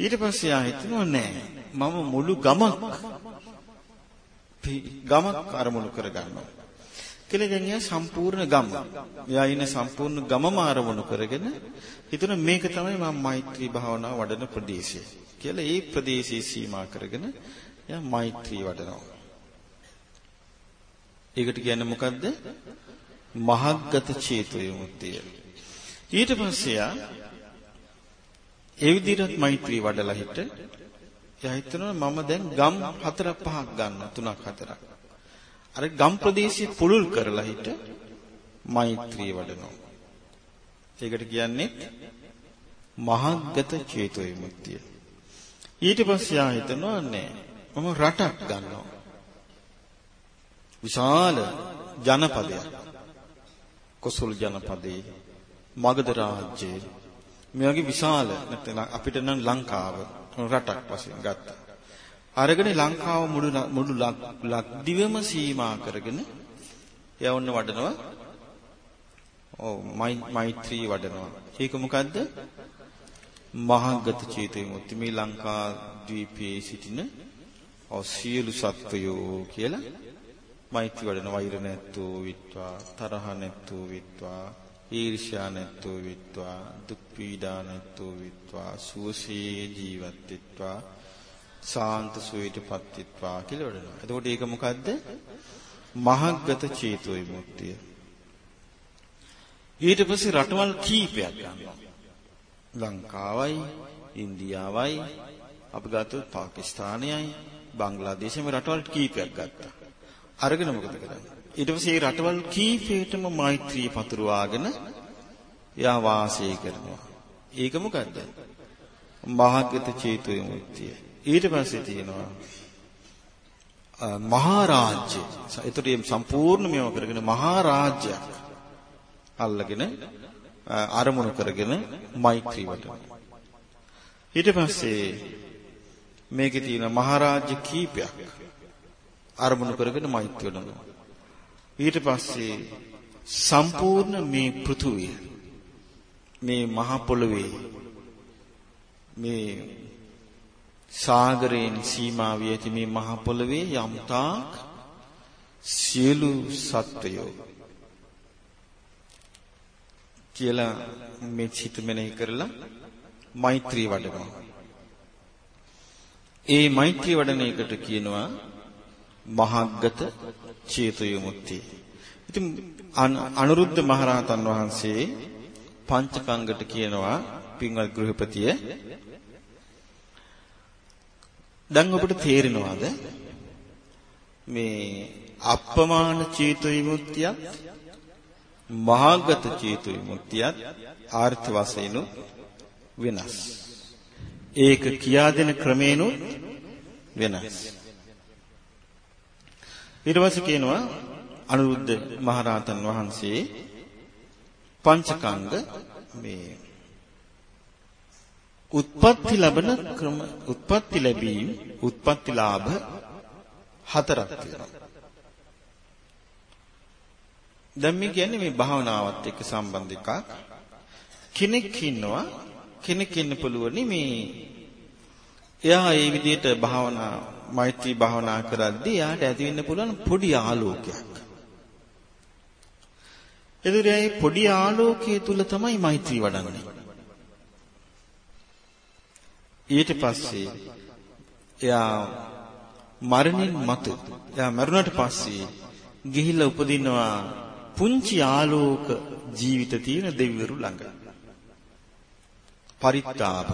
ඊට පස්සේ ආ හිතනවා නෑ මම මුළු ගමක් ගමක් අරමුණු කරගන්නවා. කියලා දැන් එයා සම්පූර්ණ ගම. එයා ඉන්න සම්පූර්ණ ගමම අරමුණු කරගෙන හිතන මේක තමයි මම මෛත්‍රී භාවනාව වඩන ප්‍රදේශය. කියලා ඒ ප්‍රදේශයේ සීමා කරගෙන එයා මෛත්‍රී වඩනවා. ඒකට කියන්නේ මොකද්ද? මහග්ගත චේතෝ විමුක්තිය. ඊට පස්සේ යා ඒ විදිහට මෛත්‍රී වඩලා හිට එයා හිතනවා මම දැන් ගම් හතරක් පහක් ගන්නවා තුනක් හතරක්. අර ගම් ප්‍රදේශයේ පුළුල් කරලා හිට මෛත්‍රී වඩනවා. ඒකට කියන්නේ මහග්ගත චේතෝ විමුක්තිය. ඊට පස්සේ ආ හිතනවා නෑ මම රටක් ගන්නවා. විශාල ජනපදයක්. කොසල් ජනපදේ මගධ රාජ්‍යයේ මේ වගේ විශාල නැත්නම් අපිට නම් ලංකාව රටක් වශයෙන් ගත්තා. අරගෙන ලංකාව මුළු මුළු ලක්දිවම සීමා කරගෙන යවන්න වඩනවා. ඔව් මෛත්‍රී වඩනවා. ඒක මොකද්ද? මහාගත චේතෝ විමුක්ති මේ ලංකා ද්වීපයේ සිටින සියලු සත්වයෝ කියලා මෛත්‍රී වඩන වෛර නැත්තෝ විත්වා තරහ නැත්තෝ විත්වා ඊර්ෂ්‍යා නැත්තෝ විත්වා දුක් පීඩා නැත්තෝ විත්වා සුවසේ ජීවත් වෙත්වා සාන්ත සුවයටපත් වෙත්වා කියලා වඩනවා. එතකොට ඒක මොකද්ද? මහග්ගත චේතෝ විමුක්තිය. ඊට පස්සේ රටවල් කීපයක් ගන්නවා. ලංකාවයි, ඉන්දියාවයි, අපි ගත්තොත් පාකිස්තානයයි, බංග්ලාදේශෙම රටවල් කීපයක් ගත්තා. අරගෙන මොකද කරන්නේ? ඊට පස්සේ මේ රටවල් කීපයටම මෛත්‍රී පතුරවාගෙන එයා වාසය කරනවා. ඒක මොකද්ද? මහග්ගත චේතු විමුක්තිය. ඊට පස්සේ තියෙනවා මහා රාජ්‍ය. ඒතර මේ සම්පූර්ණ මේව කරගෙන මහා රාජ්‍යයක් අල්ලගෙන අරමුණු කරගෙන මෛත්‍රී වඩනවා. ඊට පස්සේ මේකේ තියෙන මහරජ කීපයක් අරමුණු කරගෙන මෛත්‍රී වඩනවා. ඊට පස්සේ සම්පූර්ණ මේ පෘථුවිය මේ මහ පොළවේ මේ සාගරයෙන් සීමා වී ඇති මේ මහ පොළවේ යම්තාක් සියලු සත්වයෝ කියලා මේ චිත මෙනෙහි කරලා මෛත්‍රී වඩනවා. ඒ මෛත්‍රී වඩන එකට කියනවා මහග්ගත චේතු විමුක්තිය. ඉතින් අනුරුද්ධ මහරහතන් වහන්සේ පංචකංගට කියනවා පින්වත් ගෘහපතිය දැන් ඔබට තේරෙනවද මේ අප්පමාන චේතු විමුක්තියත් මහාගත චේතු විමුක්තියත් ආර්ථ වශයෙන් වෙනස්. ඒක කියා දෙන ක්‍රමේනොත් වෙනස්. ඊට පස්සේ කියනවා අනුරුද්ධ මහරහතන් වහන්සේ පංචකංග මේ උත්පත්ති ලැබෙන ක්‍රම උත්පත්ති ලැබීම උත්පත්ති ලාභ හතරක් තියෙනවා. දැන් මේ කියන්නේ මේ භාවනාවත් එක්ක සම්බන්ධ එකක්. කෙනෙක් ඉන්නවා කෙනෙක් ඉන්න පුළුවනි මේ එයා ඒ විදිහට භාවනා මෛත්‍රී භාවනා කරද්දී එයාට ඇති වෙන්න පුළුවන් පොඩි ආලෝකයක්. එදිරියයි පොඩි ආලෝකයේ තුල තමයි මෛත්‍රී වඩන්නේ. ඊට පස්සේ එයා මරණින් මතු එයා මරුණට පස්සේ ගිහිල්ලා උපදිනවා පුංචි ආලෝක ජීවිත තියෙන දෙවිවරු ළඟ. පරිත්තාබ.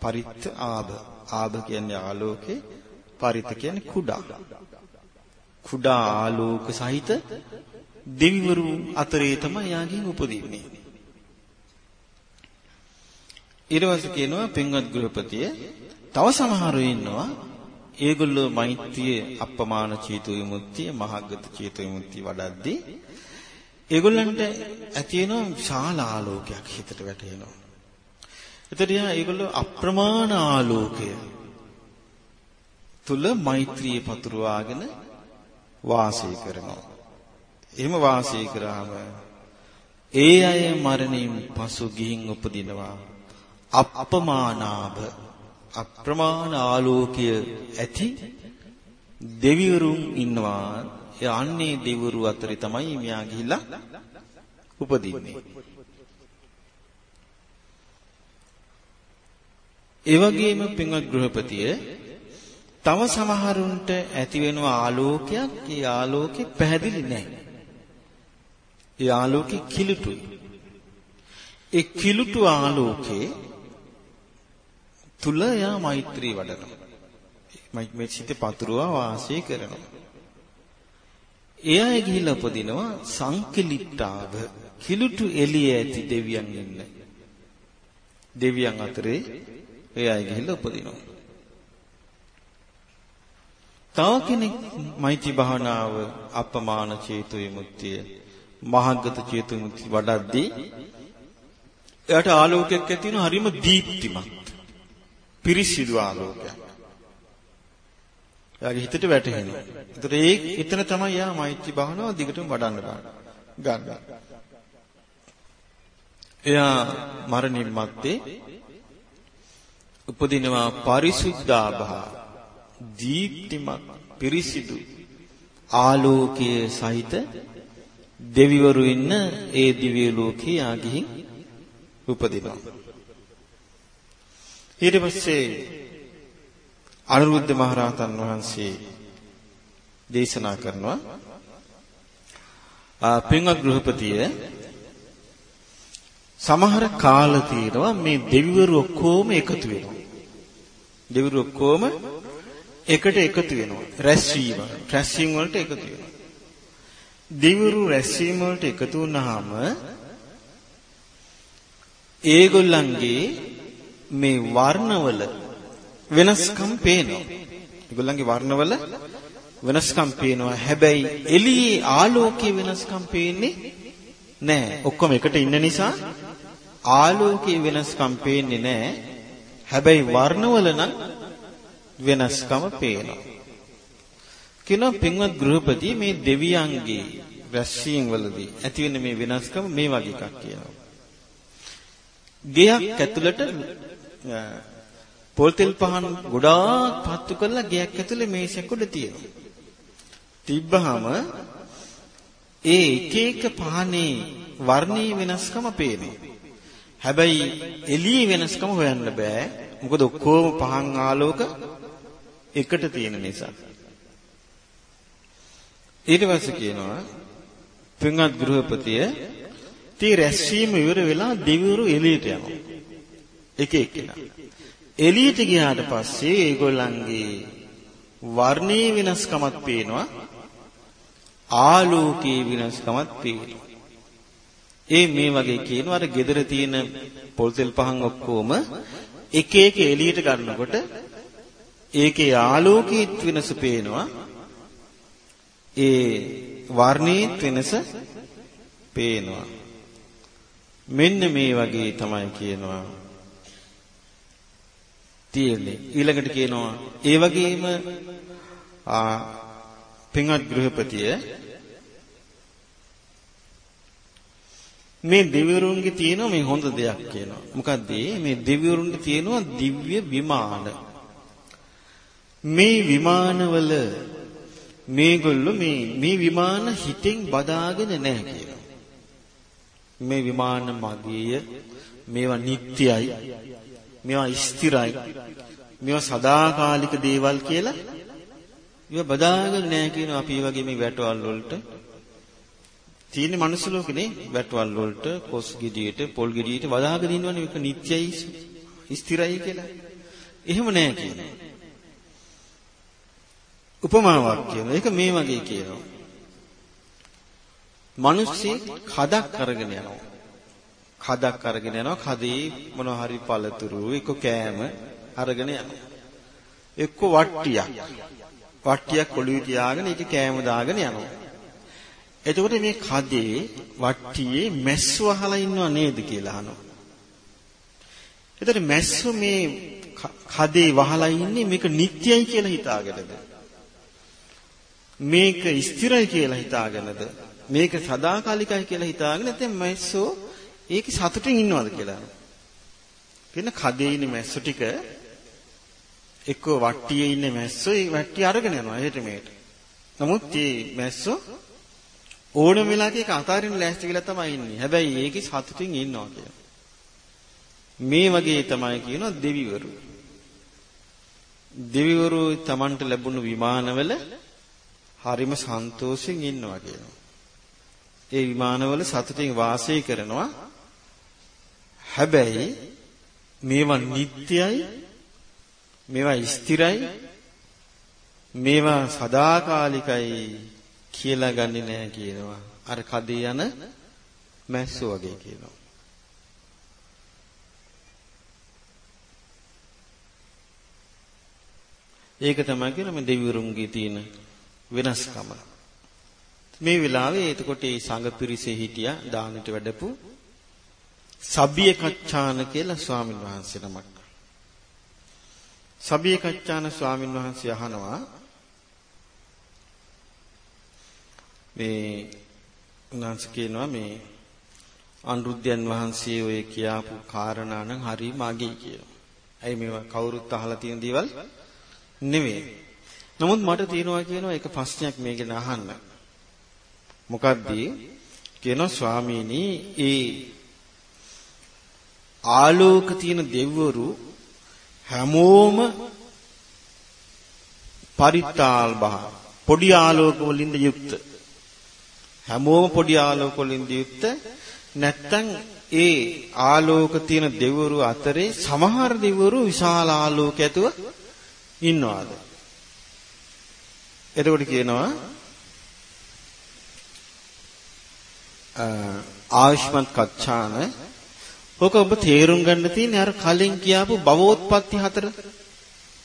පරිත්ත ආබ. ආබ කියන්නේ ආලෝකේ, පරිත්ත කියන්නේ කුඩා. කුඩා ආලෝක සහිත දෙවිවරු අතරේ තමයි යාගෙන් උපදින්නේ. ඊට පස්සේ කියනවා පින්වත් ගෘහපතිය තව සමහරව ඉන්නවා ඒගොල්ලෝ මෛත්‍රිය අප්පමාන චේතු විමුක්තිය මහග්ගත චේතු විමුක්තිය වඩද්දී ඒගොල්ලන්ට ඇති වෙන විශාල ආලෝකයක් හිතට වැටෙනවා. එතකොට ඒගොල්ලෝ අප්‍රමාණ ආලෝකය තුල මෛත්‍රිය පතුරවාගෙන වාසය කරනවා. එහෙම වාසය කරාම ඒ අය මරණින් පසු ගිහින් උපදිනවා අප්‍රමාණාභ අප්‍රමාණ ආලෝකය ඇති දෙවිවරුන් ඉන්නවා. ඒ අන්නේ දෙවිවරු අතරේ තමයි මෙයා ගිහිල්ලා උපදින්නේ. ඒ වගේම පින්වත් ගෘහපතිය තව සමහරුන්ට ඇති වෙන ආලෝකයක් ඒ ආලෝකේ පැහැදිලි නැහැ. ඒ ආලෝකේ කිලුටුයි. ඒ කිලුටු ආලෝකේ තුල යා මෛත්‍රී වඩනවා. මේ සිතේ පතුරවා වාසය කරනවා. එයා ගිහිල්ලා උපදිනවා සංකලිට්ඨාව කිලුටු එළිය ඇති දෙවියන් ඉන්න. දෙවියන් අතරේ එයා ගිහිල්ලා උපදිනවා. තව කෙනෙක් මෛත්‍රී භාවනාව අපමාන චේතු විමුක්තිය මහග්ගත චේතු විමුක්තිය වඩද්දී එයාට ආලෝකයක් ඇති වෙන හරිම දීප්තිමත් පිරිසිදු ආලෝකයක්. එයාගේ හිතට වැටහෙනවා. ඒතර ඒ එතන තමයි යා මෛත්‍රී භාවනාව දිගටම වඩන්න ගන්න. එයා මරණින් මත්තේ උපදිනවා පරිසුද්ධාභා දීප්තිමත් පිරිසිදු ආලෝකයේ සහිත දෙවිවරු ඉන්න ඒ දිව්‍ය ලෝකේ යා ගිහින් උපදිනවා. ඊට පස්සේ අනුරුද්ධ මහරහතන් වහන්සේ දේශනා කරනවා පින්වත් ගෘහපතිය සමහර කාල තියෙනවා මේ දෙවිවරු ඔක්කොම එකතු වෙනවා. දෙවිවරු ඔක්කොම එකට එකතු වෙනවා. රැස්වීම. රැස්වීම වලට එකතු වෙනවා. දෙවිවරු රැස්වීම වලට එකතු වුණාම ඒගොල්ලන්ගේ මේ වර්ණවල වෙනස්කම් පේනවා. ඒගොල්ලන්ගේ වර්ණවල වෙනස්කම් පේනවා. හැබැයි එළියේ ආලෝකයේ වෙනස්කම් පේන්නේ නැහැ. ඔක්කොම එකට ඉන්න නිසා ආලෝකයේ වෙනස්කම් පේන්නේ නැහැ. හැබැයි වර්ණවල නම් වෙනස්කම පේනවා. කිනෝ පින්වත් ගෘහපති මේ දෙවියන්ගේ රැස්වීම් වලදී ඇති වෙන මේ වෙනස්කම මේ වගේ එකක් කියනවා. ගෙයක් ඇතුළට පොල් තෙල් පහන් ගොඩාක් පත්තු කරලා ගෙයක් ඇතුලේ මේසයක් උඩ තියෙනවා. තිබ්බහම ඒ එක එක පහනේ වර්ණීය වෙනස්කම පේනවා. හැබැයි එළියේ වෙනස්කම හොයන්න බෑ. මොකද ඔක්කොම පහන් ආලෝක එකට තියෙන නිසා. ඊට පස්සේ කියනවා පින්වත් ගෘහපතිය තී රැස්වීම ඉවර වෙලා දෙවිවරු එළියට යනවා. එක එක්කෙනා. එළියට ගියාට පස්සේ ඒගොල්ලන්ගේ වර්ණයේ වෙනස්කමක් පේනවා. ආලෝකයේ වෙනස්කමක් පේනවා. ඒ මේ වගේ කියනවා අර gedara තියෙන පොල් තෙල් පහන් ඔක්කොම එක එක එළියට ගන්නකොට ඒකේ ආලෝකීත් වෙනස පේනවා. ඒ වර්ණීත් වෙනස පේනවා. මෙන්න මේ වගේ තමයි කියනවා. තියෙන්නේ. ඊළඟට කියනවා ඒ වගේම ආ පින්වත් ගෘහපතිය මේ දෙවිවරුන්ගේ තියෙන මේ හොඳ දෙයක් කියනවා. මොකද්ද මේ දෙවිවරුන්ගේ තියෙනවා දිව්‍ය විමාන. මේ විමානවල මේගොල්ලෝ මේ මේ විමාන හිතෙන් බදාගෙන නැහැ කියනවා මේ විමාන මගේය මේවා නිට්ටයයි මේවා ස්ථිරයි මේවා සදාකාලික දේවල් කියලා ඒවා බදාගෙන නැහැ කියන අපි වගේ මේ වැටවල් වලට තියෙන මනුස්ස ලෝකනේ වැටවල් වලට කොස් ගෙඩියට පොල් ගෙඩියට වදාගෙන ඉන්නවනේ මේක නිට්ටයයි ස්ථිරයි කියලා. එහෙම නැහැ කියනවා. උපමාවක් කියනවා. ඒක මේ වගේ කියනවා. මිනිස්සෙක් කඩක් අරගෙන යනවා. කඩක් අරගෙන යනවා. කදේ මොනවා හරි පළතුරු එක කෑම අරගෙන යනවා. එක්ක වට්ටියක්. වට්ටියක් ඔළුවේ තියාගෙන ඒකේ කෑම දාගෙන යනවා. එතකොට මේ කදේ වට්ටියේ මැස්සු අහලා ඉන්නව නේද කියලා අහනවා. එතකොට මැස්සු මේ කදේ වහලා ඉන්නේ මේක නිට්ටයයි කියලා හිතාගෙනද? මේක ස්ථිරයි කියලා හිතාගෙනද? මේක සදාකාලිකයි කියලා හිතාගෙන නැත්නම් මැස්සෝ ඒක සතුටින් ඉන්නවද කියලා. කියන කදේ ඉන්න මැස්සෝ ටික එක්ක වට්ටියේ ඉන්න මැස්සෝ ඒ වට්ටිය අරගෙන යනවා එහෙට මෙහෙට. නමුත් මේ මැස්සෝ ඕනම වෙලාවක ඒක අතාරින්න ලෑස්ති කියලා තමයි ඉන්නේ. හැබැයි ඒකේ සතුටින් ඉන්නවා කියලා. මේ වගේ තමයි කියනවා දෙවිවරු. දෙවිවරු Tamanට ලැබුණු විමානවල හරිම සන්තෝෂෙන් ඉන්නවා කියනවා. ඒ විමානවල සතුටින් වාසය කරනවා. හැබැයි මේවා නිට්ටයයි මේවා ස්ථිරයි මේවා සදාකාලිකයි කියලා ගන්නෙ නෑ කියනවා. අර කඩේ යන මැස්සෝ වගේ කියනවා. ඒක තමයි කියන මේ දෙවිවරුන්ගේ තියෙන වෙනස්කම. මේ වෙලාවේ එතකොට මේ සංඝ පිරිසේ හිටියා දානට වැඩපු සබ්බිය කච්චාන කියලා ස්වාමින් වහන්සේ නමක්. සබ්බිය කච්චාන ස්වාමින් වහන්සේ අහනවා මේ උන්වහන්සේ කියනවා මේ අනුරුද්ධයන් වහන්සේ ඔය කියාපු කාරණා නම් හරි මගේ කියලා. ඇයි මේවා කවුරුත් අහලා තියෙන දේවල් නෙවෙයි. නමුත් මට තියෙනවා කියනවා එක ප්‍රශ්නයක් මේක ගැන අහන්න. මොකද්ද? කියනවා ස්වාමීනි ඒ ආලෝක තියෙන දෙවිවරු හැමෝම පරිත්තාල් බහ පොඩි ආලෝක වලින්ද යුක්ත හැමෝම පොඩි ආලෝක වලින් දීප්ත නැත්තම් ඒ ආලෝක තියෙන දෙවිවරු අතරේ සමහර දෙවිවරු විශාල ආලෝක ඇතුව ඉන්නවාද එතකොට කියනවා ආයුෂ්මත් කච්චාන ඔක ඔබ තේරුම් ගන්න තියෙන්නේ අර කලින් කියාපු භවෝත්පත්ති හතර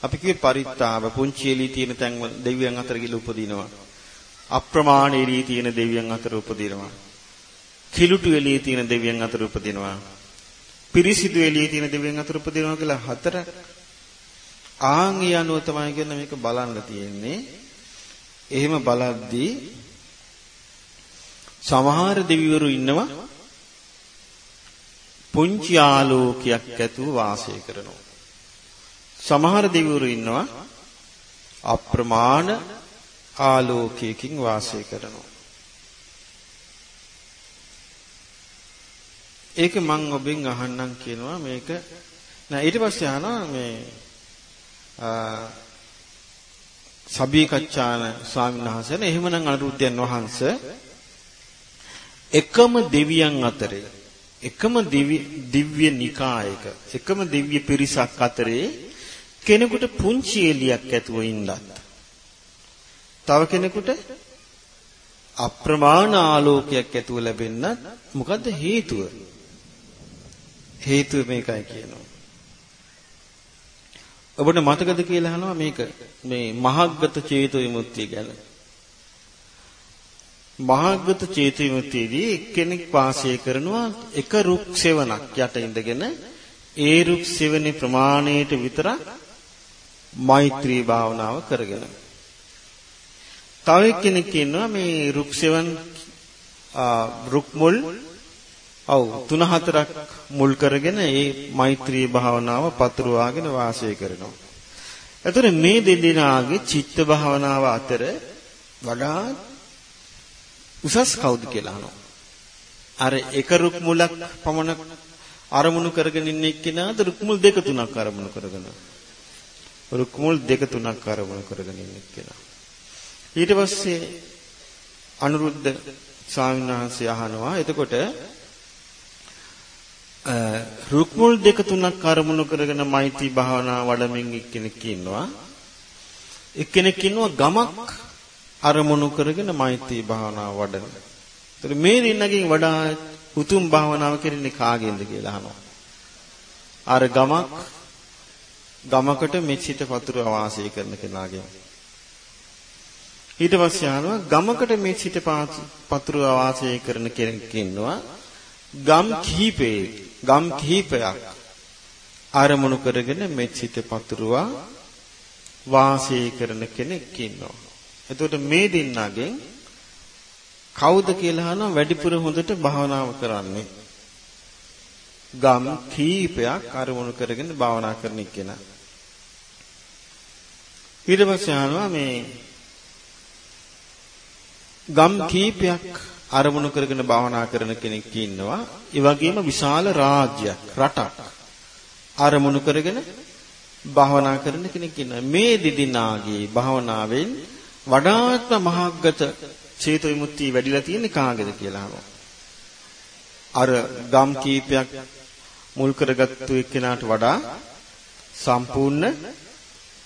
අපි කිව්වේ පරිත්තාව පුංචි එළිය තියෙන තැන් දෙවියන් අතර ගිල උපදිනවා අප්‍රමාණ එළියේ තියෙන දෙවියන් අතර උපදිනවා. කිලුටු එළියේ තියෙන දෙවියන් අතර උපදිනවා. පිරිසිදු එළියේ තියෙන දෙවියන් අතර උපදිනවා කියලා හතර ආන් ඒ අනුව තමයි කියන මේක බලන්න තියෙන්නේ. එහෙම බලද්දී සමහර දෙවිවරු ඉන්නවා පුංචි ආලෝකයක් ඇතුව වාසය කරනවා. සමහර දෙවිවරු ඉන්නවා අප්‍රමාණ ආලෝකයකින් වාසය කරනවා. ඒක මම ඔබෙන් අහන්නම් කියනවා මේක නෑ ඊට පස්සේ අහනවා මේ සබීකච්ඡාන ස්වාමීන් වහන්සේ එහෙමනම් අනුරුද්ධයන් වහන්සේ එකම දෙවියන් අතරේ එකම දිව්‍ය නිකායක එකම දිව්‍ය පිරිසක් අතරේ කෙනෙකුට පුංචි එලියක් ඇතුව ඉන්නත් තව කෙනෙකුට අප්‍රමාණ ආලෝකයක් ඇතුව ලැබෙන්න මොකද්ද හේතුව? හේතුව මේකයි කියනවා. ඔබට මතකද කියලා අහනවා මේක මේ මහග්ගත චේතු විමුක්තිය ගැන. මහග්ගත චේතු විමුක්තියදී කෙනෙක් වාසය කරනවා එක රුක් සෙවණක් යට ඉඳගෙන ඒ රුක් සෙවණේ ප්‍රමාණයට විතර මෛත්‍රී භාවනාව කරගෙන. තව කෙනෙක් ඉන්නවා මේ රුක් සෙවන් රුක් මුල් ඔව් තුන හතරක් මුල් කරගෙන ඒ මෛත්‍රී භාවනාව පතුරවාගෙන වාසය කරනවා. එතකොට මේ දෙදෙනාගේ චිත්ත භාවනාව අතර වඩා උසස් කවුද කියලා අහනවා. අර එක රුක් මුලක් පමණ අරමුණු කරගෙන ඉන්න එක්කෙනාද රුක් මුල් දෙක තුනක් අරමුණු කරගෙන රුක් මුල් දෙක තුනක් අරමුණු කරගෙන ඉන්න එක්කෙනා ඊට පස්සේ අනුරුද්ධ ස්වාමීන් වහන්සේ අහනවා එතකොට රුක් මුල් දෙක තුනක් අරමුණු කරගෙන මෛත්‍රී භාවනා වඩමින් එක්කෙනෙක් ඉන්නවා එක්කෙනෙක් ඉන්නවා ගමක් අරමුණු කරගෙන මෛත්‍රී භාවනාව වඩන. ඒතර මේ දෙන්නගෙන් වඩා උතුම් භාවනාව කරන්නේ කාගෙන්ද කියලා අහනවා. අර ගමක් ගමකට මෙච්චිත පතුරු වාසය කරන කෙනාගෙන්. ඊට පස්සේ අහනවා ගමකට මෙච්චිත පතුරු වාසය කරන කෙනෙක් ඉන්නවා. ගම් කිහිපේ ගම් කිහිපයක් ආරමුණු කරගෙන මෙච්චිත පතුරුවා වාසය කරන කෙනෙක් ඉන්නවා. එතකොට මේ දෙන්නගෙන් කවුද කියලා අහනවා වැඩිපුර හොඳට භාවනාව කරන්නේ? ගම් කීපයක් අරමුණු කරගෙන භාවනා කරන කෙනා. ඊට පස්සේ අහනවා මේ ගම් කීපයක් අරමුණු කරගෙන භාවනා කරන කෙනෙක් ඉන්නවා. ඒ වගේම විශාල රාජ්‍යයක් රටක් අරමුණු කරගෙන භාවනා කරන කෙනෙක් ඉන්නවා. මේ දෙදිනාගේ භාවනාවෙන් වඩාත්ම මහග්ගත චේතු විමුක්තිය වැඩිලා තියෙන්නේ කාගේද කියලා අහනවා. අර ගම් කීපයක් මුල් කරගත්තු එක්කෙනාට වඩා සම්පූර්ණ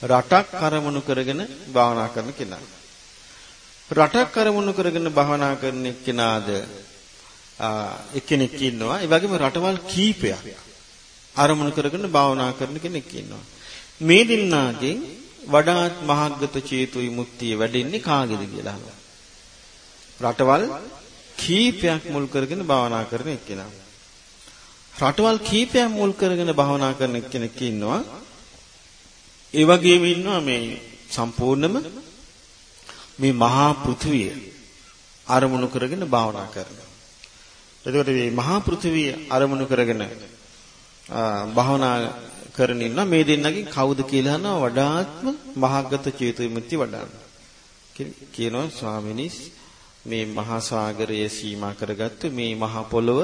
රටක් කරමුණු කරගෙන භාවනා කරන කෙනා. රටක් කරමුණු කරගෙන භාවනා කරන එක්කෙනාද එක්කෙනෙක් ඉන්නවා. ඒ වගේම රටවල් කීපයක් අරමුණු කරගෙන භාවනා කරන කෙනෙක් ඉන්නවා. මේ දෙන්නාගෙන් වඩාත් මහග්ගත චේතු විමුක්තිය වැඩෙන්නේ කාගේද කියලා අහනවා. රටවල් කීපයක් මුල් කරගෙන භාවනා කරන එක්කෙනා. රටවල් කීපයක් මුල් කරගෙන භාවනා කරන කෙනෙක් ඉන්නවා. ඒ වගේම ඉන්නවා මේ සම්පූර්ණම මේ මහා පෘථුවිය අරමුණු කරගෙන භාවනා කරනවා. එතකොට මේ මහා පෘථුවිය අරමුණු කරගෙන භාවනා කරන ඉන්නවා මේ දෙන්නගෙන් කවුද කියලා අහනවා වඩාත්ම මහග්ගත චේතු විමුක්ති වඩන්න. කියනවා ස්වාමිනිස් මේ මහා සාගරය සීමා කරගත්තු මේ මහා පොළොව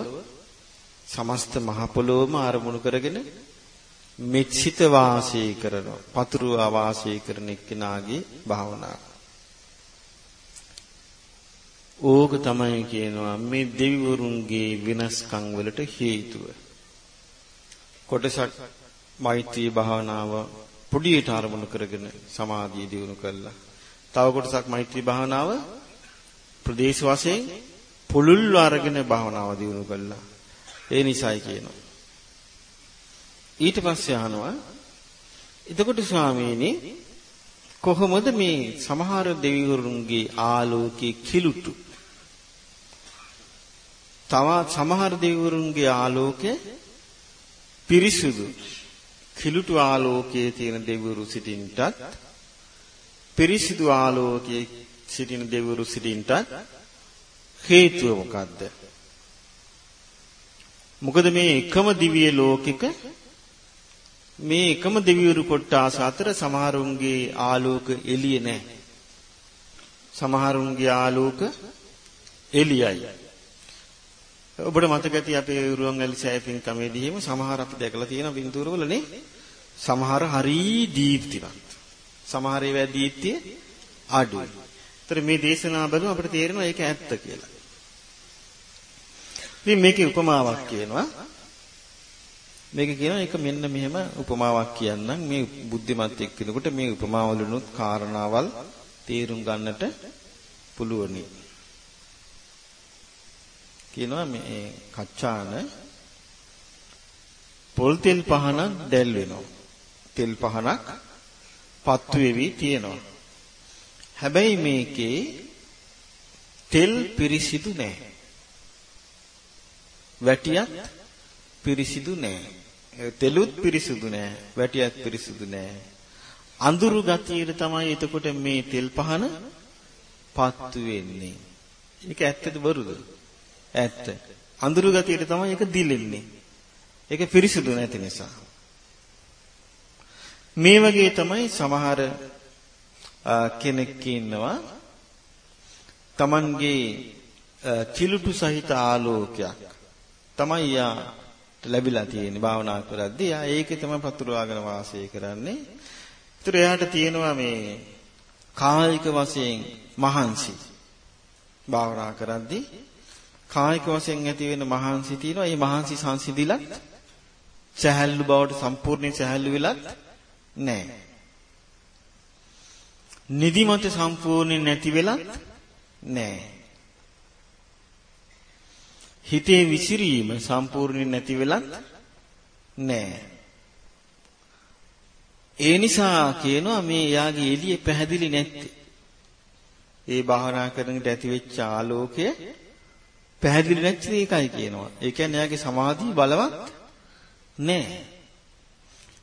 සමස්ත මහා පොළොවම ආරමුණු කරගෙන මෙච්චිත වාසය කරනවා. පතුරු වාසය කරන එක්කෙනාගේ භාවනාව. ඕක තමයි කියනවා මේ දෙවිවරුන්ගේ විනාශකම් වලට හේතුව. කොටසක් මෛත්‍රී භාවනාව පොඩියට ආරමුණු කරගෙන සමාධිය දියුණු කළා. තව කොටසක් මෛත්‍රී භාවනාව ප්‍රදේශ වශයෙන් පුළුල් අරගෙන භාවනාව දියුණු කළා. ඒ නිසායි කියනවා. ඊට පස්සේ අහනවා එතකොට ස්වාමීනි කොහොමද මේ සමහර දෙවිවරුන්ගේ ආලෝකයේ කිලුටු තවත් සමහර දෙවිවරුන්ගේ ආලෝකය පිරිසුදු කිලුටු ආලෝකයේ තියෙන දෙවිවරු සිටින්නටත් පිරිසිදු ආලෝකයේ සිටින දෙවිවරු සිටින්නටත් හේතුව මොකද්ද? මොකද මේ එකම දිව්‍ය ලෝකික මේ එකම දෙවිවරු කොට්ටාස අතර සමහරුන්ගේ ආලෝක එළිය නැහැ. සමහරුන්ගේ ආලෝක එළියයි. ඔබට මතක ඇති අපේ උරුවන්වැලි සෑපින් කමේදී එහෙම සමහර අපි දැකලා තියෙන පින්තූරවලනේ සමහර හරි දීප්තිවත්. සමහර ඒවා දීප්තිය අඩුයි. ඒතර මේ දේශනාව බලුවම අපිට තේරෙනවා ඒක ඇත්ත කියලා. ඉතින් මේකේ උපමාවක් කියනවා. මේක කියනවා ඒක මෙන්න මෙහෙම උපමාවක් කියන්නම් මේ බුද්ධිමත් එක්කිනෙකුට මේ උපමාවලුනුත් කාරණාවල් තේරුම් ගන්නට පුළුවනි. කියනවා මේ කච්චාන පොල් තෙල් පහනක් දැල් වෙනවා. තෙල් පහනක් පත්තු වෙවි තියෙනවා. හැබැයි මේකේ තෙල් පිරිසිදු නැහැ. වැටියක් පිරිසිදු නැහැ. තෙලුත් පිරිසිදු නැහැ. වැටියක් පිරිසිදු නැහැ. අඳුරු ගතියට තමයි එතකොට මේ තෙල් පහන පත්තු වෙන්නේ. ඒක ඇත්තද බොරුද? ඇත්ත. අඳුරු ගතියට තමයි ඒක දිලෙන්නේ. ඒක පිරිසිදු නැති නිසා. මේ වගේ තමයි සමහර කෙනෙක් ඉන්නවා Tamanගේ චිලුටු සහිත ආලෝකයක් තමයි යා ලැබිලා තියෙන්නේ භාවනා කරද්දී. යා ඒකේ තමයි පතුරවාගෙන වාසය කරන්නේ. ඒතර එයාට තියෙනවා මේ කායික වශයෙන් මහන්සි භාවනා කරද්දී කායික වශයෙන් ඇති වෙන මහන්සි තියෙනවා. මේ මහන්සි සංසිඳිලත් සහැල්ලු බවට සම්පූර්ණ සහැල්ලු වෙලත් නැහැ. නිදිමත සම්පූර්ණයෙන් නැති වෙලත් නැහැ. හිතේ විසිරීම සම්පූර්ණයෙන් නැති වෙලත් නැහැ. ඒ නිසා කියනවා මේ යාගේ එළිය පැහැදිලි නැත්තේ. ඒ භාවනා කරනකොට ඇති වෙච්ච ආලෝකය පැහැදිලි නැති එකයි කියනවා. ඒ කියන්නේ යාගේ සමාධිය බලවත් නැහැ.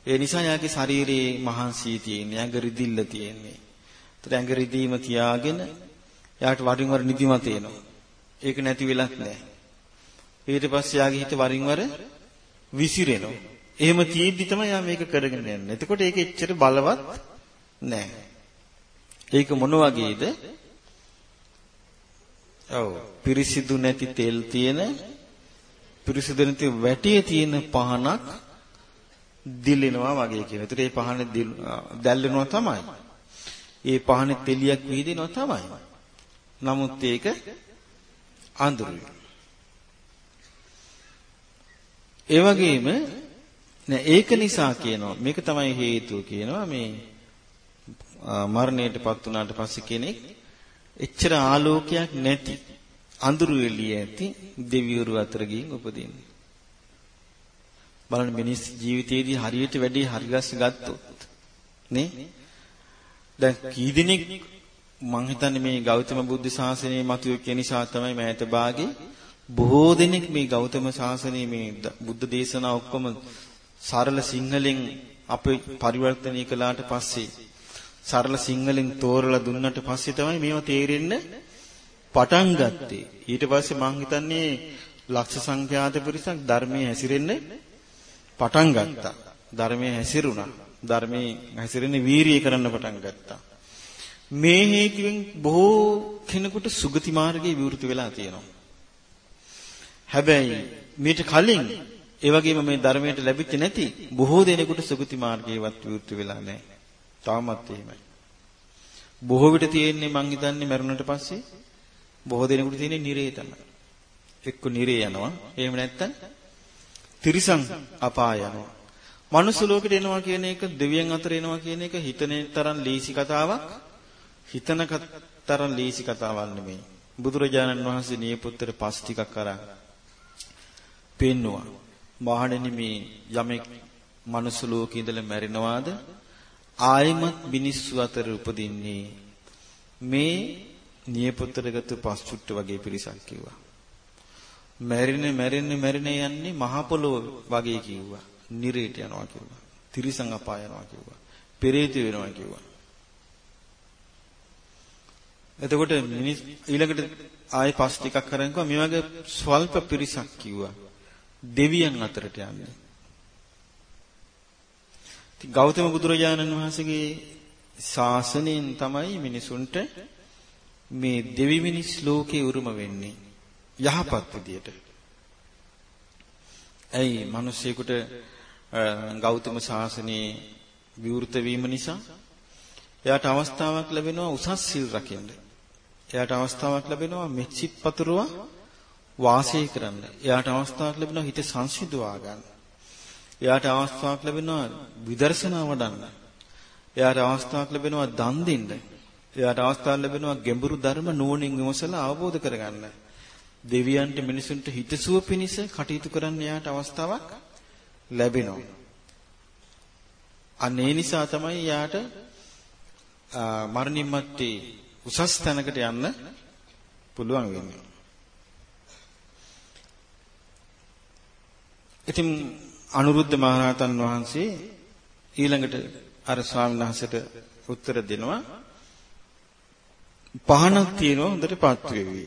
ඒ නිසා යාගේ ශරීරයේ මහන්සිය තියෙන්නේ, යාගේ රිදිල්ල තියෙන්නේ. ඒතර ඇඟ රිදීම තියාගෙන යාට වරින් වර නිදිමත එනවා. ඒක නැති වෙලක් නැහැ. ඊට පස්සේ යාගේ හිත වරින් වර විසිරෙනවා. එහෙම තියෙද්දි තමයි යා මේක කරගෙන යන්නේ. එතකොට ඒක එච්චර බලවත් නැහැ. ඒක මොන වගේද? ඔව් පිරිසිදු නැති තෙල් තියෙන පිරිසිදු නැති වැටියේ තියෙන පහනක් දිලිනවා වගේ කියන. ඒතර ඒ පහන දැල්ලෙනවා තමයි. ඒ පහනේ තෙලියක් විහිදෙනවා තමයි. නමුත් ඒක අඳුරුයි. ඒ වගේම නෑ ඒක නිසා කියනවා මේක තමයි හේතුව කියනවා මේ මරණයටපත් වුණාට පස්සේ කෙනෙක් එච්චර ආලෝකයක් නැති අඳුරු එළිය ඇති දෙවිවරු අතර ගිහින් උපදින්නේ. බලන්න මිනිස් ජීවිතයේදී හරියට වැඩි හරිගස් ගත්තොත් නේ දැන් කී දිනෙක මං හිතන්නේ මේ ගෞතම බුද්ධ ශාසනයේ මතුවෙච්ච නිසා තමයි මෑත භාගේ බොහෝ දෙනෙක් මේ ගෞතම ශාසනයේ මේ බුද්ධ දේශනා ඔක්කොම සරල සිංහලෙන් අපේ පරිවර්තනය කළාට පස්සේ සරල සිංහලෙන් තෝරලා දුන්නට පස්සේ තමයි මේවා තේරෙන්න පටන් ගත්තේ. ඊට පස්සේ මං හිතන්නේ ලක්ෂ සංඛ්‍යාත පිරිසක් ධර්මයේ හැසිරෙන්න පටන් ගත්තා. ධර්මයේ හැසිරුණා. ධර්මයේ හැසිරෙන්න වීරිය කරන්න පටන් ගත්තා. මේ හේතුවෙන් බොහෝ කෙනෙකුට සුගති මාර්ගයේ විවෘත වෙලා තියෙනවා. හැබැයි මීට කලින් ඒ වගේම මේ ධර්මයට ලැබිච්ච නැති බොහෝ දෙනෙකුට සුගති මාර්ගයේවත් විවෘත වෙලා නැහැ. තාමත් එහෙමයි. බොහෝ විට තියෙන්නේ මං හිතන්නේ මරුණට පස්සේ බොහෝ දෙනෙකුට තියෙන්නේ නිරේ තමයි. එක්ක නිරේ යනවා. එහෙම නැත්නම් තිරිසන් අපාය යනවා. මනුස්ස ලෝකෙට එනවා කියන එක දෙවියන් අතර එනවා කියන එක හිතන තරම් ලීසි කතාවක්. හිතන තරම් ලීසි කතාවක් නෙමෙයි. බුදුරජාණන් වහන්සේ නියපොත්තට පස් ටිකක් අරන් පෙන්නවා. මහණෙනි මේ යමෙක් මනුස්ස ලෝකේ ඉඳලා මැරෙනවාද ආයිමත් මිනිස්සු අතර උපදින්නේ මේ නියපොත්තටගත් පස් චුට්ට වගේ පිරිසක් කිව්වා. මැරෙන්නේ මැරෙන්නේ මැරෙන්නේ යන්නේ මහ පොළොව වගේ කිව්වා. නිරේට යනවා කිව්වා. තිරිසං අපාය යනවා කිව්වා. පෙරේත වෙනවා කිව්වා. එතකොට මිනිස් ඊළඟට ආයෙ පස් ටිකක් කරන්කෝ මේ වගේ ස්වල්ප පිරිසක් කිව්වා. දෙවියන් අතරට යන්නේ. ඉතින් ගෞතම බුදුරජාණන් වහන්සේගේ ශාසනයෙන් තමයි මිනිසුන්ට මේ දෙවි මිනිස් ලෝකේ උරුම වෙන්නේ යහපත් විදියට. ඇයි මිනිස්සෙකුට ගෞතම ශාසනයේ විවෘත වීම නිසා එයාට අවස්ථාවක් ලැබෙනවා උසස් සිල් රකින්න. එයාට අවස්ථාවක් ලැබෙනවා මෙච්චිත් පතුරවා වාසය කරන්න. එයාට අවස්ථාවක් ලැබෙනවා හිත සංසිඳවා ගන්න. එයාට අවස්ථාවක් ලැබෙනවා විදර්ශනා වඩන්න. එයාට අවස්ථාවක් ලැබෙනවා දන් දෙන්න. එයාට අවස්ථාවක් ලැබෙනවා ගැඹුරු ධර්ම නුවණින් විමසලා අවබෝධ කරගන්න. දෙවියන්ට මිනිසුන්ට හිතසුව පිණිස කටයුතු කරන්න එයාට අවස්ථාවක් ලැබෙනවා. අන්න ඒ නිසා තමයි යාට මරණින් මත්තේ උසස් තැනකට යන්න පුළුවන් වෙන්නේ. ඉතින් අනුරුද්ධ මහරහතන් වහන්සේ ඊළඟට අර ස්වාමීන් වහන්සේට උත්තර දෙනවා පහනක් තියෙනවා හොඳට පත් වෙවි.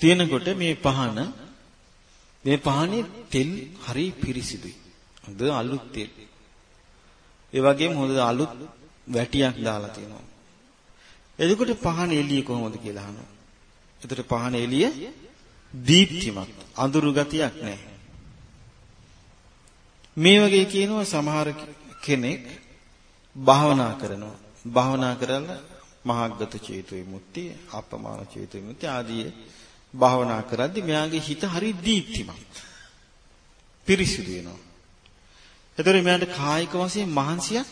තියෙනකොට මේ පහන මේ පහනේ තෙල් හරි පිරිසිදුයි. හොඳ අලුත් තෙල්. ඒ වගේම හොඳ අලුත් වැටියක් දාලා තියෙනවා. එතකොට පහන එළිය කොහොමද කියලා අහනවා. එතකොට පහන එළිය දීප්තිමත් අඳුරු ගතියක් නැහැ. මේ වගේ කියනවා සමහර කෙනෙක් භාවනා කරනවා. භාවනා කරලා මහග්ගත චේතු විමුක්තිය, අපමාන චේතු විමුක්තිය ආදී භාවනා කරද්දී මෙයාගේ හිත හරි දීප්තිමත්. පිරිසිදු වෙනවා. එතකොට මෙයාට කායික වශයෙන් මහන්සියක්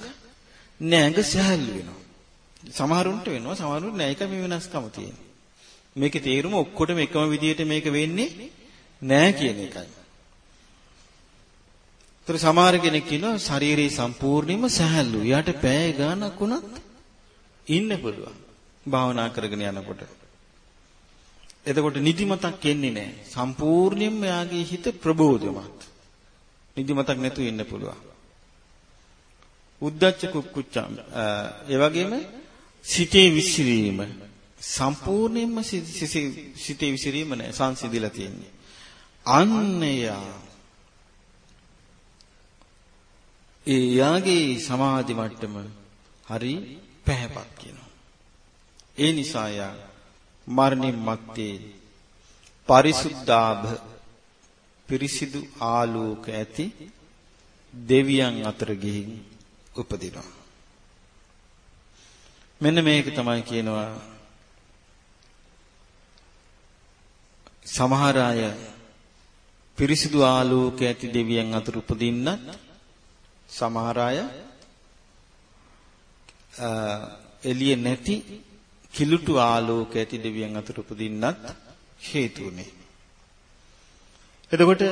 නෑ ඇඟ සැහැල්ලු වෙනවා. සමහරුන්ට වෙනවා සමහරුන්ට නෑ ඒක මේ වෙනස්කම තියෙනවා. මේකේ තේරුම ඔක්කොටම එකම විදිහට මේක වෙන්නේ නෑ කියන එකයි. ඒතර සමහර කෙනෙක් කියනවා ශාරීරික සම්පූර්ණයෙන්ම සැහැල්ලු. යාට පෑය ගානක් වුණත් ඉන්න පුළුවන්. භාවනා කරගෙන යනකොට. එතකොට නිදිමතක් එන්නේ නැහැ. සම්පූර්ණයෙන්ම යාගේ හිත ප්‍රබෝධමත්. නිදිමතක් නැතුව ඉන්න පුළුවන්. උද්දච්ච කුක්කුච්චම් ඒ වගේම සිතේ විසිරීම සම්පූර්ණයෙන්ම සිතේ විසිරීම නෑ සංසිඳිලා තියෙන්නේ. අන්නය ඒ යාගේ සමාධි මට්ටම හරි පැහැපත් කියනවා. ඒ නිසා යා මරණින් මත්තේ පරිසුද්ධාභ පිරිසිදු ආලෝක ඇති දෙවියන් අතර ගිහින් උපදිනවා. මෙන්න මේක තමයි කියනවා සමහර අය පිරිසිදු ආලෝක ඇති දෙවියන් අතර උපදින්නත් සමහර අය එළිය නැති කිලුටු ආලෝක ඇති දෙවියන් අතර උපදින්නත් හේතු උනේ. එතකොට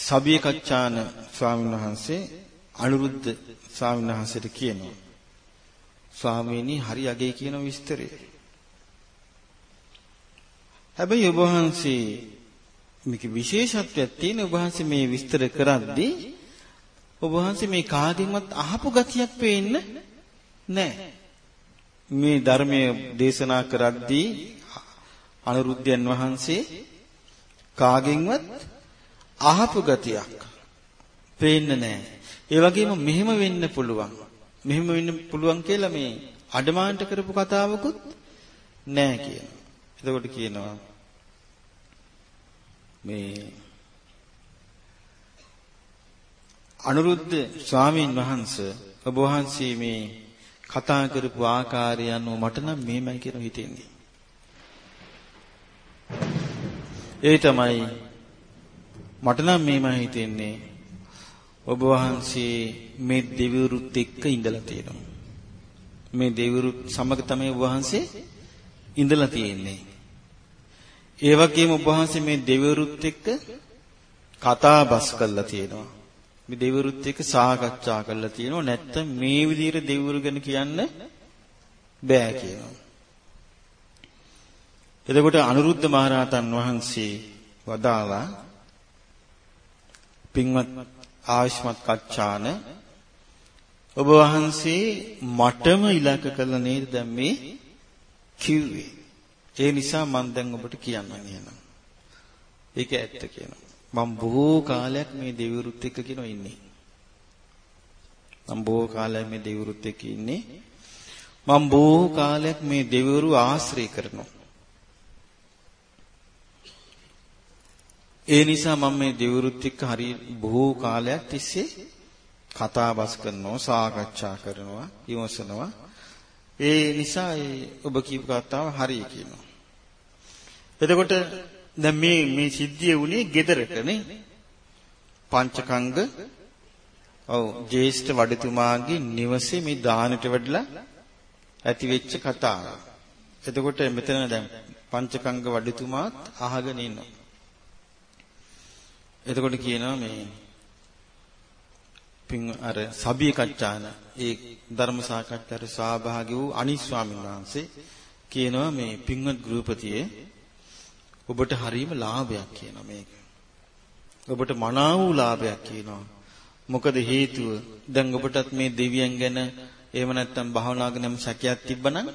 සබිය කච්චාන ස්වාමීන් වහන්සේ අනුරුද්ධ ස්වාමීන් වහන්සේට කියනවා ස්වාමීනි හරි අගේ කියන විස්තරය. හැබැයි ඔබ වහන්සේ මේක විශේෂත්වයක් තියෙන ඔබ වහන්සේ මේ විස්තර කරද්දී ඔබ වහන්සේ මේ කාගෙන්වත් අහපු ගතියක් පේන්න නැහැ. මේ ධර්මයේ දේශනා කරද්දී අනුරුද්ධයන් වහන්සේ කාගෙන්වත් අහපු ගතියක් පේන්නේ නැහැ. ඒ වගේම මෙහෙම වෙන්න පුළුවන්. මෙහෙම වෙන්න පුළුවන් කියලා මේ අඩමාන්ට කරපු කතාවකුත් නැහැ කියන. එතකොට කියනවා මේ අනුරුද්ධ ස්වාමීන් වහන්සේ ඔබ වහන්සේ මේ කතා කරපු ආකාරය අනුව මට නම් මේමයි කියලා හිතෙන්නේ. ඒ තමයි මට නම් මේමයි හිතෙන්නේ ඔබ වහන්සේ මේ දෙවිවරුත් එක්ක ඉඳලා තියෙනවා. මේ දෙවිවරුත් සමග තමයි ඔබ වහන්සේ ඉඳලා තියෙන්නේ. ඒ වගේම ඔබ වහන්සේ මේ දෙවිවරුත් එක්ක කතා බස් කරලා තියෙනවා. මේ දෙවිවරුත් එක්ක සාකච්ඡා කරලා තියෙනවා. නැත්තම් මේ විදිහට දෙවිවරු ගැන කියන්න බෑ කියනවා. එතකොට අනුරුද්ධ මහරහතන් වහන්සේ වදාලා පින්වත් ආයුෂ්මත් කච්චාන ඔබ වහන්සේ මටම ඉලක්ක කරලා නේද දැන් මේ කිව්වේ. ඒ නිසා මම දැන් ඔබට කියන්නම් එහෙනම්. ඒක ඇත්ත කියනවා. මම බොහෝ කාලයක් මේ දෙවිවරුත් එක්ක කියනවා ඉන්නේ. මම බොහෝ කාලයක් මේ දෙවිවරුත් එක්ක ඉන්නේ. මම බොහෝ කාලයක් මේ දෙවිවරු ආශ්‍රය කරනවා. ඒ නිසා මම මේ දෙවිවරුත් එක්ක හරි බොහෝ කාලයක් තිස්සේ කතා බස් කරනවා සාකච්ඡා කරනවා විමසනවා ඒ නිසා ඔබ කියපු කතාව හරි කියනවා එතකොට දැන් මේ මේ සිද්ධිය වුණේ ගෙදරටනේ පංචකංග ඔව් ජේෂ්ඨ වඩතුමාගේ නිවසේ මේ දානට වැඩලා ඇති වෙච්ච කතාව. එතකොට මෙතන දැන් පංචකංග වඩතුමාත් අහගෙන ඉන්නවා. එතකොට කියනවා මේ පින් අර සබිය කච්චාන ඒ ධර්ම සාකච්ඡාට සහභාගී වූ අනිස් ස්වාමීන් වහන්සේ කියනවා මේ පින්වත් ගෘහපතියේ ඔබට හරීම ලාභයක් කියනවා මේක. ඔබට මනා වූ ලාභයක් කියනවා. මොකද හේතුව දැන් ඔබටත් මේ දෙවියන් ගැන එහෙම නැත්නම් භවනා ගැනම සැකයක් තිබ්බනම්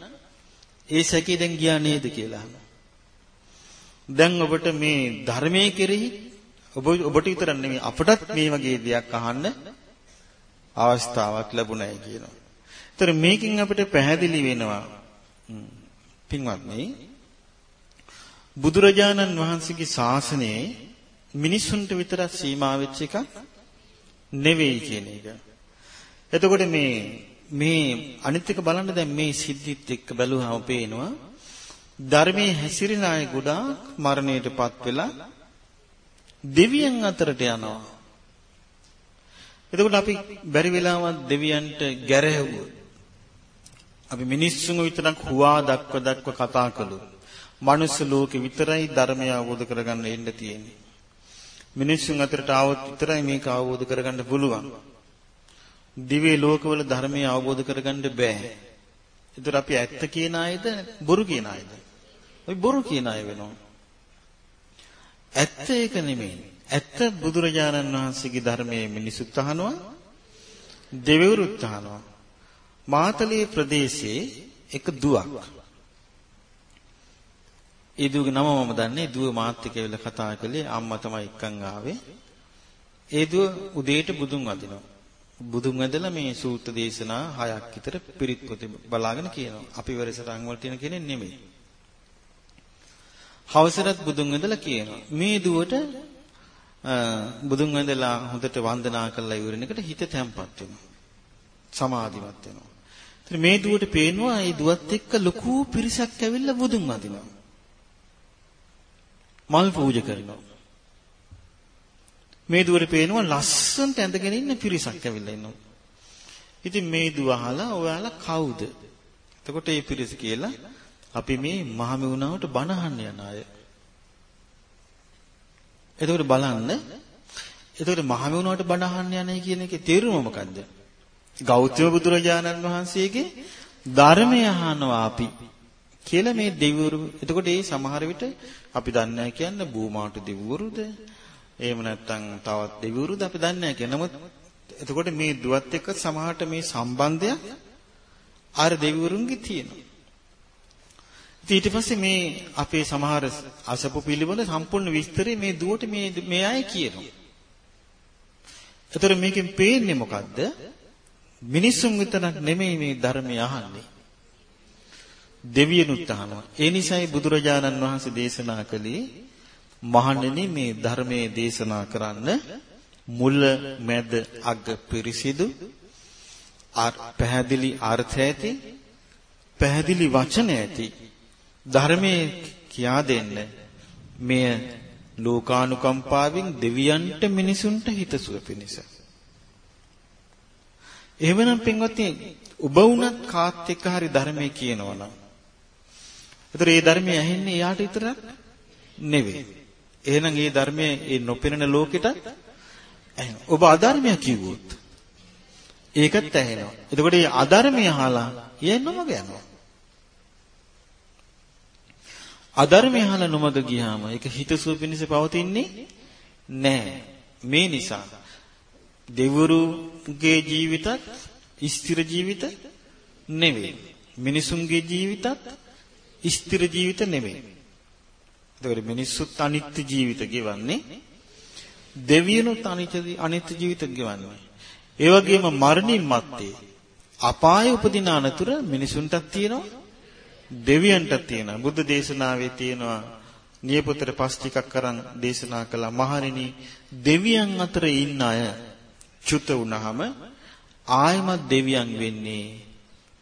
ඒ සැකේ දැන් ගියා නේද කියලා. දැන් ඔබට මේ ධර්මයේ කෙරෙහි ඔබ ඔබට විතරක් නෙමෙයි අපටත් මේ වගේ දෙයක් අහන්න අවස්ථාවක් ලැබුණයි කියනවා. ඒතර මේකෙන් අපිට පැහැදිලි වෙනවා පින්වත්නි බුදුරජාණන් වහන්සේගේ ශාසනයේ මිනිසුන්ට විතරක් සීමා වෙච්ච එකක් නෙවෙයි කියන එක. එතකොට මේ මේ අනිත් එක බලන්න දැන් මේ සිද්ධිත් එක්ක බැලුවම පේනවා ධර්මයේ හැසිරෙන අය ගොඩාක් මරණයටපත් වෙලා දෙවියන් අතරට යනවා. එතකොට අපි බැරි වෙලාවත් දෙවියන්ට ගැරහෙව්වොත් අපි මිනිස්සුන් විතරක් හුවා දක්ව දක්ව කතා කළොත් මනුස්ස ලෝකෙ විතරයි ධර්මය අවබෝධ කරගන්න එන්න තියෙන්නේ. මිනිස්සුන් අතරට ආවොත් විතරයි මේක අවබෝධ කරගන්න පුළුවන්. දිව්‍ය ලෝකවල ධර්මය අවබෝධ කරගන්න බෑ. ඒතර අපි ඇත්ත කියන අයද බොරු කියන අයද? අපි බොරු කියන අය වෙනවා. ඇත්ත ඒක නෙමෙයි. ඇත්ත බුදුරජාණන් වහන්සේගේ ධර්මයේ මිනිසුත් අහනවා දෙවිවරුත් අහනවා. මාතලේ ප්‍රදේශයේ එක දුවක්. ඒ දුවගේ නම මම දන්නේ. දුව මාත් එක්ක ඇවිල්ලා කතා කළේ අම්මා තමයි එක්කන් ආවේ. ඒ දුව උදේට බුදුන් වදිනවා. බුදුන් වැදලා මේ සූත්‍ර දේශනා හයක් විතර පිරිත් පොතේ බලාගෙන කියනවා. අපි වෙරසටන් වල තියෙන කෙනෙක් නෙමෙයි. හවසටත් බුදුන් වැදලා කියනවා. මේ දුවට බුදුන් වැදලා හොඳට වන්දනා කරලා ඉවරන එකට හිත තැම්පත් වෙනවා. සමාධිමත් වෙනවා. ඉතින් මේ දුවට පේනවා මේ දුවත් එක්ක ලොකු පිරිසක් ඇවිල්ලා බුදුන් වදිනවා. මල් පූජා කරනවා. මේ දුවට පේනවා ලස්සනට ඇඳගෙන ඉන්න පිරිසක් ඇවිල්ලා ඉන්නවා. ඉතින් මේ දුව අහලා ඔයාලා කවුද? එතකොට මේ පිරිස කියලා අපි මේ මහමෙවුනාවට බණ අහන්න යන අය. එතකොට බලන්න එතකොට මහමෙවුනාවට බණ අහන්න යන්නේ කියන එකේ තේරුම මොකද්ද? ගෞතම බුදුරජාණන් වහන්සේගේ ධර්මය අහනවා අපි කියලා මේ දෙවිවරු. එතකොට ඒ සමහර විට අපි දන්නේ නැහැ කියන්නේ බූමාට දෙවිවරුද? එහෙම නැත්නම් තවත් දෙවිවරුද අපි දන්නේ නැහැ කියන නමුත් එතකොට මේ දුවත් එක්ක සමහරට මේ සම්බන්ධය අර දෙවිවරුන්ගේ තියෙනවා. ඊට පස්සේ මේ අපේ සමහර අසපු පිළිබඳ සම්පූර්ණ විස්තරය මේ දුවට මේ මේ අය කියනවා. ඒතර මේකෙන් පේන්නේ මොකද්ද? මිනිසුන් විතරක් නෙමෙයි මේ ධර්මය අහන්නේ. දෙවියනුත් අහනවා. ඒ නිසායි බුදුරජාණන් වහන්සේ දේශනා කළේ මහණෙනි මේ ධර්මයේ දේශනා කරන්න මුල මැද අග පිරිසිදු පැහැදිලි අර්ථ ඇති පැහැදිලි වචන ඇති ධර්මයේ කියා දෙන්න මෙය ලෝකානුකම්පාවෙන් දෙවියන්ට මිනිසුන්ට හිතසුව පිණිස. එහෙමනම් පින්වත්නි ඔබ වුණත් කාත් එක්ක හරි ධර්මයේ කියනවනම්. ඒතර මේ ධර්මයේ ඇහෙන්නේ යාට විතරක් නෙවෙයි. එහෙනම් මේ ධර්මයේ මේ නොපෙනෙන ලෝකෙට ඔබ අධර්මය කිව්වොත් ඒකත් ඇහෙනවා. එතකොට මේ අධර්මය අහලා යන්නම යනවා. අධර්මය අහලා නොමග ගියාම ඒක හිතසුව පිණිස පවතින්නේ නැහැ. මේ නිසා දෙවරුගේ ජීවිතත් ස්ථිර ජීවිත නෙවෙයි. මිනිසුන්ගේ ජීවිතත් ස්ථිර ජීවිත නෙවෙයි. ඒකට මිනිස්සුත් අනිත්‍ය ජීවිත ගෙවන්නේ දෙවියනුත් අනිත්‍ය අනිත්‍ය ජීවිත ගෙවන්නේ. ඒ වගේම මරණින් මත්තේ අපාය උපදින අනතුර මිනිසුන්ටත් තියෙනවා දෙවියන්ට තියෙනවා. බුද්ධ දේශනාවේ තියෙනවා නියපොතට පස් ටිකක් කරන් දේශනා කළා. මහණෙනි දෙවියන් අතර ඉන්න අය චුත වුණාම ආයමත් දෙවියන් වෙන්නේ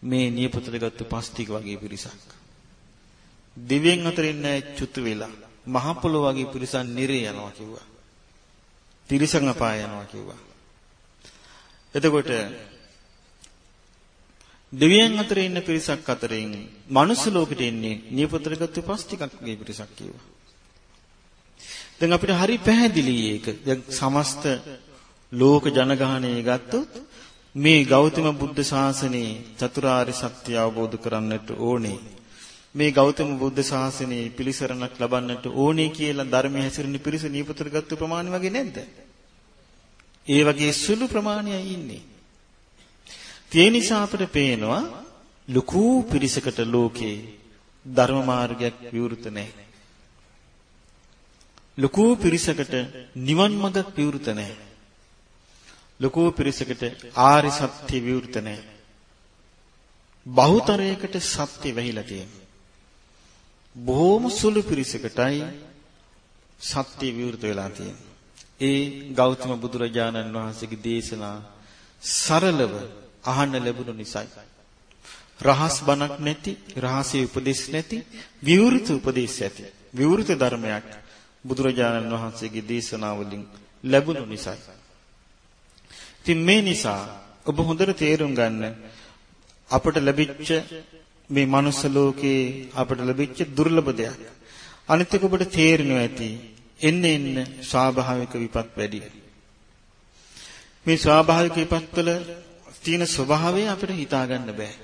මේ නියපොතට ගත්ත පස් ටික වගේ පිරිසක්. දෙවියන් අතර ඉන්න අය චුත වෙලා මහ පොළොව වගේ පිරිසන් නිරේ යනවා කිව්වා. තිරිසන් අපාය යනවා කිව්වා. එතකොට දෙවියන් අතර ඉන්න පිරිසක් අතරින් මනුස්ස ලෝකෙට එන්නේ නියපොතට පස් ටිකක් වගේ පිරිසක් කියුවා. දැන් අපිට හරි පැහැදිලි ඒක. දැන් සමස්ත ලෝක ජනගහණය ගත්තොත් මේ ගෞතම බුද්ධ ශාසනයේ චතුරාර්ය සත්‍ය අවබෝධ කරන්නට ඕනේ. මේ ගෞතම බුද්ධ ශාසනයේ පිළිසරණක් ලබන්නට ඕනේ කියලා ධර්මයේ හැසිරෙන පිරිස නියපොතට ගත්ත ප්‍රමාණය වගේ නැද්ද? ඒ වගේ සුළු ප්‍රමාණයයි ඉන්නේ. ඒ නිසා අපට පේනවා ලুকু පිරිසකට ලෝකේ ධර්ම මාර්ගයක් විවෘත නැහැ. ලুকু පිරිසකට නිවන් මඟක් විවෘත නැහැ. ලুকু පිරිසකට ආරි සත්‍ය විවෘත නැහැ. බහුතරයකට සත්‍ය වෙහිලා තියෙනවා. බොහෝම සුළු පිරිසකටයි සත්‍ය විවෘත වෙලා තියෙනවා. ඒ ගෞතම බුදුරජාණන් වහන්සේගේ දේශනා සරලව අහන්න ලැබුණු නිසායි. රහස් බණක් නැති, රහසේ උපදෙස් නැති, විවෘත උපදෙස් ඇති. විවෘත ධර්මයක් බුදුරජාණන් වහන්සේගේ දේශනාවලින් ලැබුණු නිසායි. ඉතින් මේ නිසා ඔබ හොඳට තේරුම් ගන්න අපට ලැබිච්ච මේ මනුස්ස ලෝකේ අපට ලැබිච්ච දුර්ලභ දෙයක්. අනිත් එක ඔබට තේරෙනවා ඇති. එන්න එන්න ස්වාභාවික විපත් වැඩි. මේ ස්වාභාවික විපත්වල තියෙන ස්වභාවය අපිට හිතා ගන්න බෑ.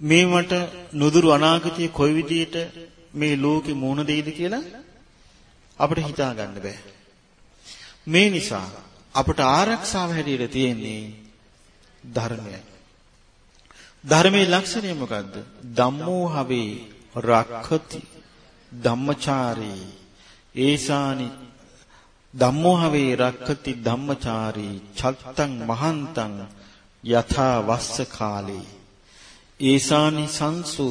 මේ මට නුදුරු අනාගතයේ කොයි විදියට මේ ලෝකෙ මුහුණ දෙයිද කියලා අපිට හිතා ගන්න බෑ. මේ නිසා අපට ආරක්ෂාව හැටියට තියෙන්නේ ධර්මයයි. ධර්මයේ ලක්ෂණය මොකද්ද? ධම්මෝ හවේ රක්ඛති ධම්මචාරී ඒසානි ධම්මෝ හවේ රක්ඛති ධම්මචාරී චත්තං මහන්තං යථා වස්ස කාලේ ඒසානි සංසු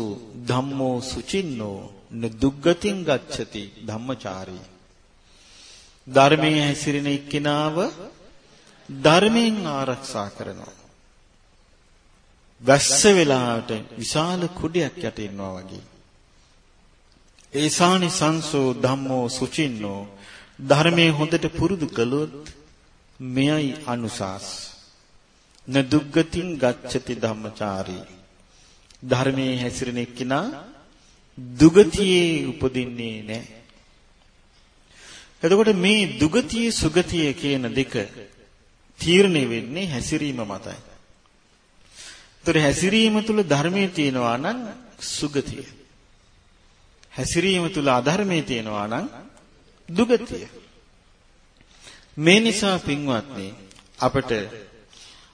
ධම්මෝ සුචින්නෝ නුදුග්ගතින් ගච්ඡති ධම්මචාරී. ධර්මයේ හැසිරෙන එක්කෙනාව ධර්මයෙන් ආරක්ෂා කරනවා. වැස්ස වෙලාවට විශාල කුඩයක් යට ඉන්නවා වගේ. ඒසානි සංසෝ ධම්මෝ සුචින්නෝ ධර්මයේ හොඳට පුරුදු කළොත් මෙයයි අනුසාස්. නදුග්ගතින් ගච්ඡති ධම්මචාරී. ධර්මයේ හැසිරෙන එක්කිනා දුගතියේ උපදින්නේ නැහැ. එතකොට මේ දුගතිය සුගතිය කියන දෙක තීරණය වෙන්නේ හැසිරීම මතයි. ඒතර හැසිරීම තුල ධර්මයේ තියෙනවා නම් සුගතිය. හැසිරීම තුල අධර්මයේ තියෙනවා නම් දුගතිය. මේ නිසා පින්වත්නි අපට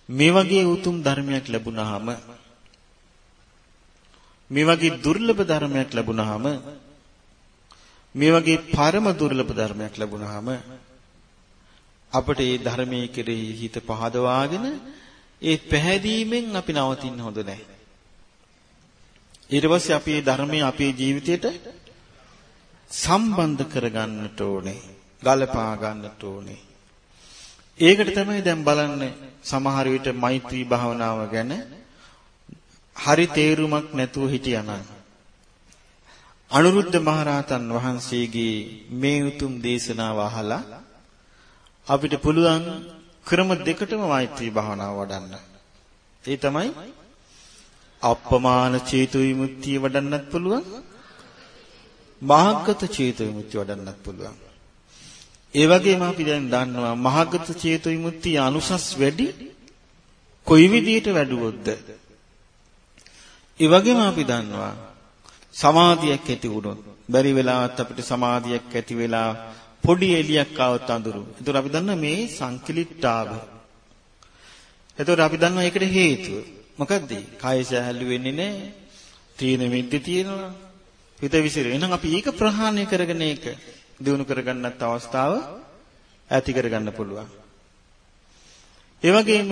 මේ වගේ උතුම් ධර්මයක් ලැබුණාම මේ වගේ දුර්ලභ ධර්මයක් ලැබුණාම මේ වගේ පරම දුර්ලභ ධර්මයක් ලැබුණාම අපට මේ ධර්මයේ කෙරෙහි හිත පහදවාගෙන ඒ පැහැදීමෙන් අපි නවතින්න හොඳ නැහැ. ඊට පස්සේ අපි මේ ධර්මයේ අපේ ජීවිතයට සම්බන්ධ කරගන්නට ඕනේ. ගලපා ගන්නට ඕනේ. ඒකට තමයි දැන් බලන්නේ සමහර විට මෛත්‍රී භාවනාව ගැන හරි තේරුමක් නැතුව හිටියානම් අනුරුද්ධ මහරහතන් වහන්සේගේ මේ උතුම් දේශනාව අහලා අපිට පුළුවන් ක්‍රම දෙකටම මෛත්‍රී භාවනාව වඩන්න. ඒ තමයි අප්පමාන චේතු විමුක්තිය වඩන්නත් පුළුවන්. මහග්ගත චේතු විමුක්තිය වඩන්නත් පුළුවන්. ඒ වගේම අපි දැන් දන්නවා මහග්ගත චේතු විමුක්තිය අනුසස් වැඩි කොයි විදියට වැඩුවොත්ද? ඒ වගේම අපි දන්නවා සමාධියක් ඇති වුණොත් බැරි වෙලාවත් අපිට සමාධියක් ඇති වෙලා පොඩි එළියක් ආවොත් අඳුරු. ඒතර අපි දන්නා මේ සංකලිට්ඨාව. ඒතර අපි දන්නවා ඒකට හේතුව. මොකද්ද? කාය සහැල්ලු වෙන්නේ නැහැ. තීන මිද්ද තියෙනවා. හිත විසිර. එහෙනම් අපි ඒක ප්‍රහාණය කරගෙන ඒක දිනු කරගන්නත් අවස්ථාව ඇති කරගන්න පුළුවන්. ඒ වගේම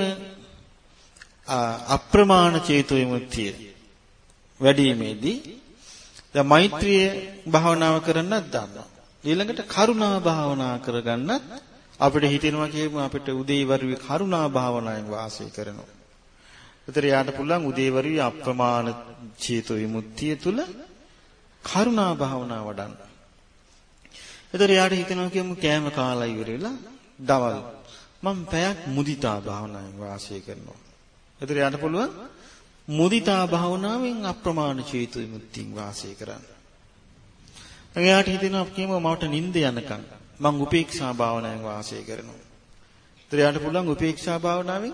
අප්‍රමාණ චේතෝ විමුක්තිය වැඩිීමේදී දැන් මෛත්‍රිය භාවනාව කරන්නත් දන්නවා. ඊළඟට කරුණා භාවනා කරගන්නත් අපිට හිතෙනවා කියමු අපිට උදේවරුේ කරුණා භාවනාවෙන් වාසය කරනවා. ඒතර යාට පුළුවන් උදේවරුේ අප්‍රමාණ චේතෝ විමුක්තිය තුල කරුණා භාවනාව වඩන්න. ඒතර යාට හිතෙනවා කියමු කෑම කාලා ඉවර වෙලා දවල් මම පැයක් මුදිතා භාවනාවෙන් වාසය කරනවා. ඒතර යාට පුළුවන් මුදිතා භාවනාවෙන් අප්‍රමාණ චේතු විමුක්තියෙන් වාසය කරන්න. එයාට හිතෙනවා කියමු මට නිින්ද යනකම් මං උපේක්ෂා භාවනාවෙන් වාසය කරනවා. ඒතර යාට පුළුවන් උපේක්ෂා භාවනාවෙන්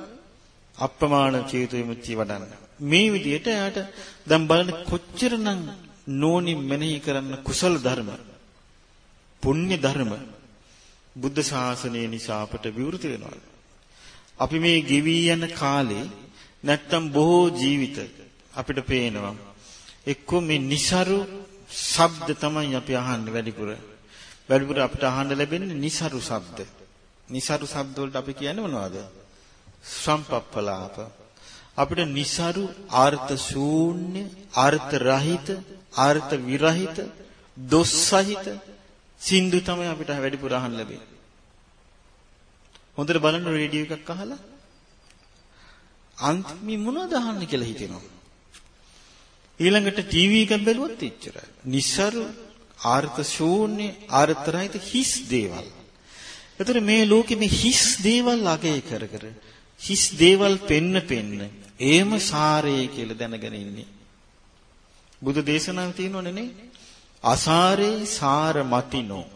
අප්‍රමාණ චේතු විමුක්තිය වඩන්න. මේ විදිහට එයාට දැන් බලන්න කොච්චරනම් නෝනින් මෙනෙහි කරන්න කුසල ධර්ම පුණ්‍ය ධර්ම බුද්ධ ශාසනය නිසා අපට විවෘත වෙනවා. අපි මේ ගෙවි යන කාලේ නැත්තම් බොහෝ ජීවිත අපිට පේනවා. එක්කෝ මේ નિසරු ශබ්ද තමයි අපි අහන්නේ වැඩිපුර. වැඩිපුර අපිට අහන්න ලැබෙන්නේ નિසරු ශබ්ද. નિසරු ශබ්ද වලට අපි කියන්නේ මොනවද? සම්පප්පලාප. අපිට નિසරු අර්ථ ශූන්‍ය, අර්ථ රහිත ආර්ථ විරහිත දොස් සහිත සින්දු තමයි අපිට වැඩිපුර අහන්න ලැබෙන්නේ. හොඳට බලන්න රේඩියෝ එකක් අහලා අන්තිමේ මොනවද අහන්න කියලා හිතෙනවා. ඊළඟට ටීවී එකක් බැලුවොත් එච්චරයි. નિසරු ආර්ථ ශූන්‍ය ආර්ථ රහිත හිස් දේවල්. එතකොට මේ ලෝකෙ මේ හිස් දේවල් අගය කර කර හිස් දේවල් පෙන්න පෙන්න ඒම සාරේ කියලා දැනගෙන ඉන්නේ. බුදු දේශනාව තියෙනවනේ නේ. අසාරේ සාර මතිනෝ.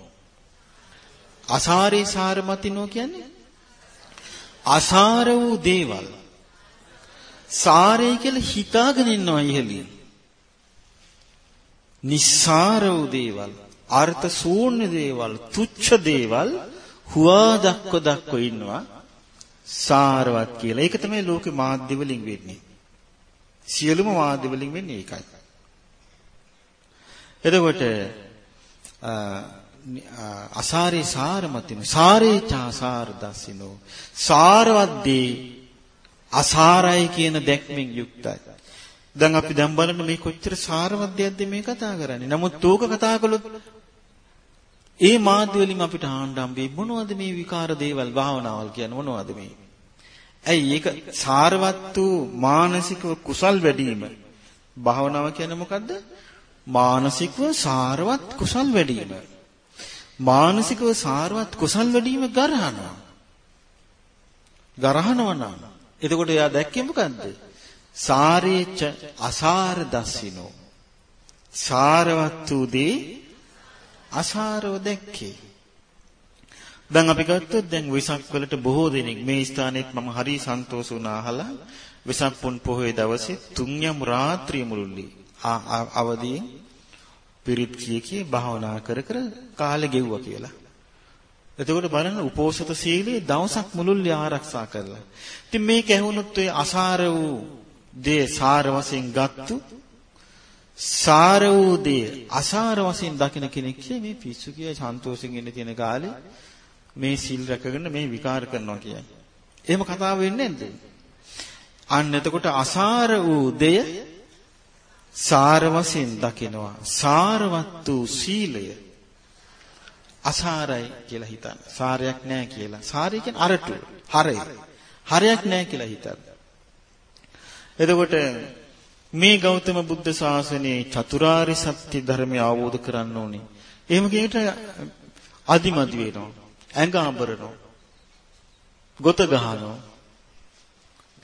අසාරේ සාර මතිනෝ කියන්නේ අසාර වූ දේවල් සාරේ කියලා හිතාගෙන ඉන්නවා ඉහළින්. නිස්සාර වූ දේවල්, අර්ථ ශූන්‍ය දේවල්, තුච්ඡ දේවල් හුවා දක්ව දක්ව ඉන්නවා සාරවත් කියලා. ඒක තමයි ලෝකේ මාධ්‍ය වලින් වෙන්නේ. සියලුම මාධ්‍ය වලින් වෙන්නේ ඒකයි. එතකොට අසාරේ සාරමතින සාරේ චාසාර දසිනෝ සාරවත්දී අසාරයි කියන දැක්මෙන් යුක්තයි. දැන් අපි දැන් බලන්න මේ කොච්චර සාරවත් දෙයක්ද මේ කතා කරන්නේ. නමුත් ඕක කතා කළොත් ඒ මාධ්‍ය වලින් අපිට ආණ්ඩම් වෙයි මොනවද මේ විකාර දේවල් භාවනාවල් කියන්නේ මොනවද මේ? ඇයි ඒක සාරවත් වූ මානසිකව කුසල් වැඩිම භාවනාව කියන්නේ මොකද්ද? මානසිකව සාරවත් කුසල් වැඩිම. මානසිකව සාරවත් කුසල් වැඩිම ගරහනවා. ගරහනවා නම් එතකොට එයා දැක්කේ මොකද්ද? සාරේච අසාර දස්සිනෝ. සාරවත් වූ දේ අසාරව දැක්කේ. දැන් අපි ගත්තොත් දැන් වෙසක් වලට බොහෝ දෙනෙක් මේ ස්ථානෙත් මම හරි සන්තෝෂ වුණා අහලා වෙසක් පුන් පොහොය දවසේ තුන්යම් රාත්‍රිය මුළුල්ලේ අවදියෙන් පිරිත් කිය කී භාවනා කර කර කාලෙ ගෙව්වා කියලා. එතකොට බලන්න උපෝසත සීලේ දවසක් මුළුල්ලේ ආරක්ෂා කරලා. ඉතින් මේක ඇහුනොත් ඔය අසාර වූ දේ සාර වශයෙන් ගත්තු සාර වූ දේ අසාර වශයෙන් දකින කෙනෙක් කිය මේ පිස්සු කිය සන්තෝෂෙන් ඉන්න තියෙන කාලේ මේ සිල් රැකගෙන මේ විකාර කරනවා කියයි. එහෙම කතාව වෙන්නේ නැද්ද? අන්න එතකොට අසාර වූ දෙය සාර වශයෙන් දකිනවා. සාරවත් වූ සීලය අසාරයි කියලා හිතන්න. සාරයක් නැහැ කියලා. සාරය කියන්නේ අරටු. හරය. හරයක් නැහැ කියලා හිතන්න. එතකොට මේ ගෞතම බුද්ධ ශාසනයේ චතුරාර්ය සත්‍ය ධර්මය අවබෝධ කරන්න ඕනේ. එහෙම කියනට අදිමදි වෙනවා. ඇඟ අඹරනවා. ගොත ගහනවා.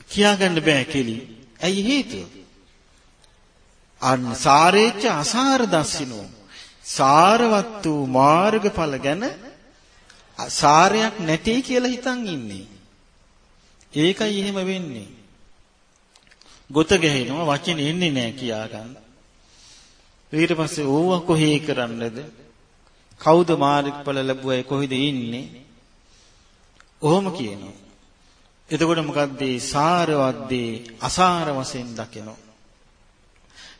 කියාගන්න බෑ කෙලි. ඇයි හේතුව? අන් සාරේච්ච අසාර දස්සිනෝ. සාරවත් වූ මාර්ගඵල ගැන සාරයක් නැtei කියලා හිතන් ඉන්නේ. ඒකයි එහෙම වෙන්නේ. ගොත ගැහෙනවා වචන එන්නේ නැහැ කියා ගන්න. ඊට පස්සේ ඕව කොහේ කරන්නද? කවුද මාර්ගඵල ලැබුවයි කොහෙද ඉන්නේ? ඔහොම කියනවා. එතකොට මොකද්ද සාරවත්දී අසාර වශයෙන් දකිනවා.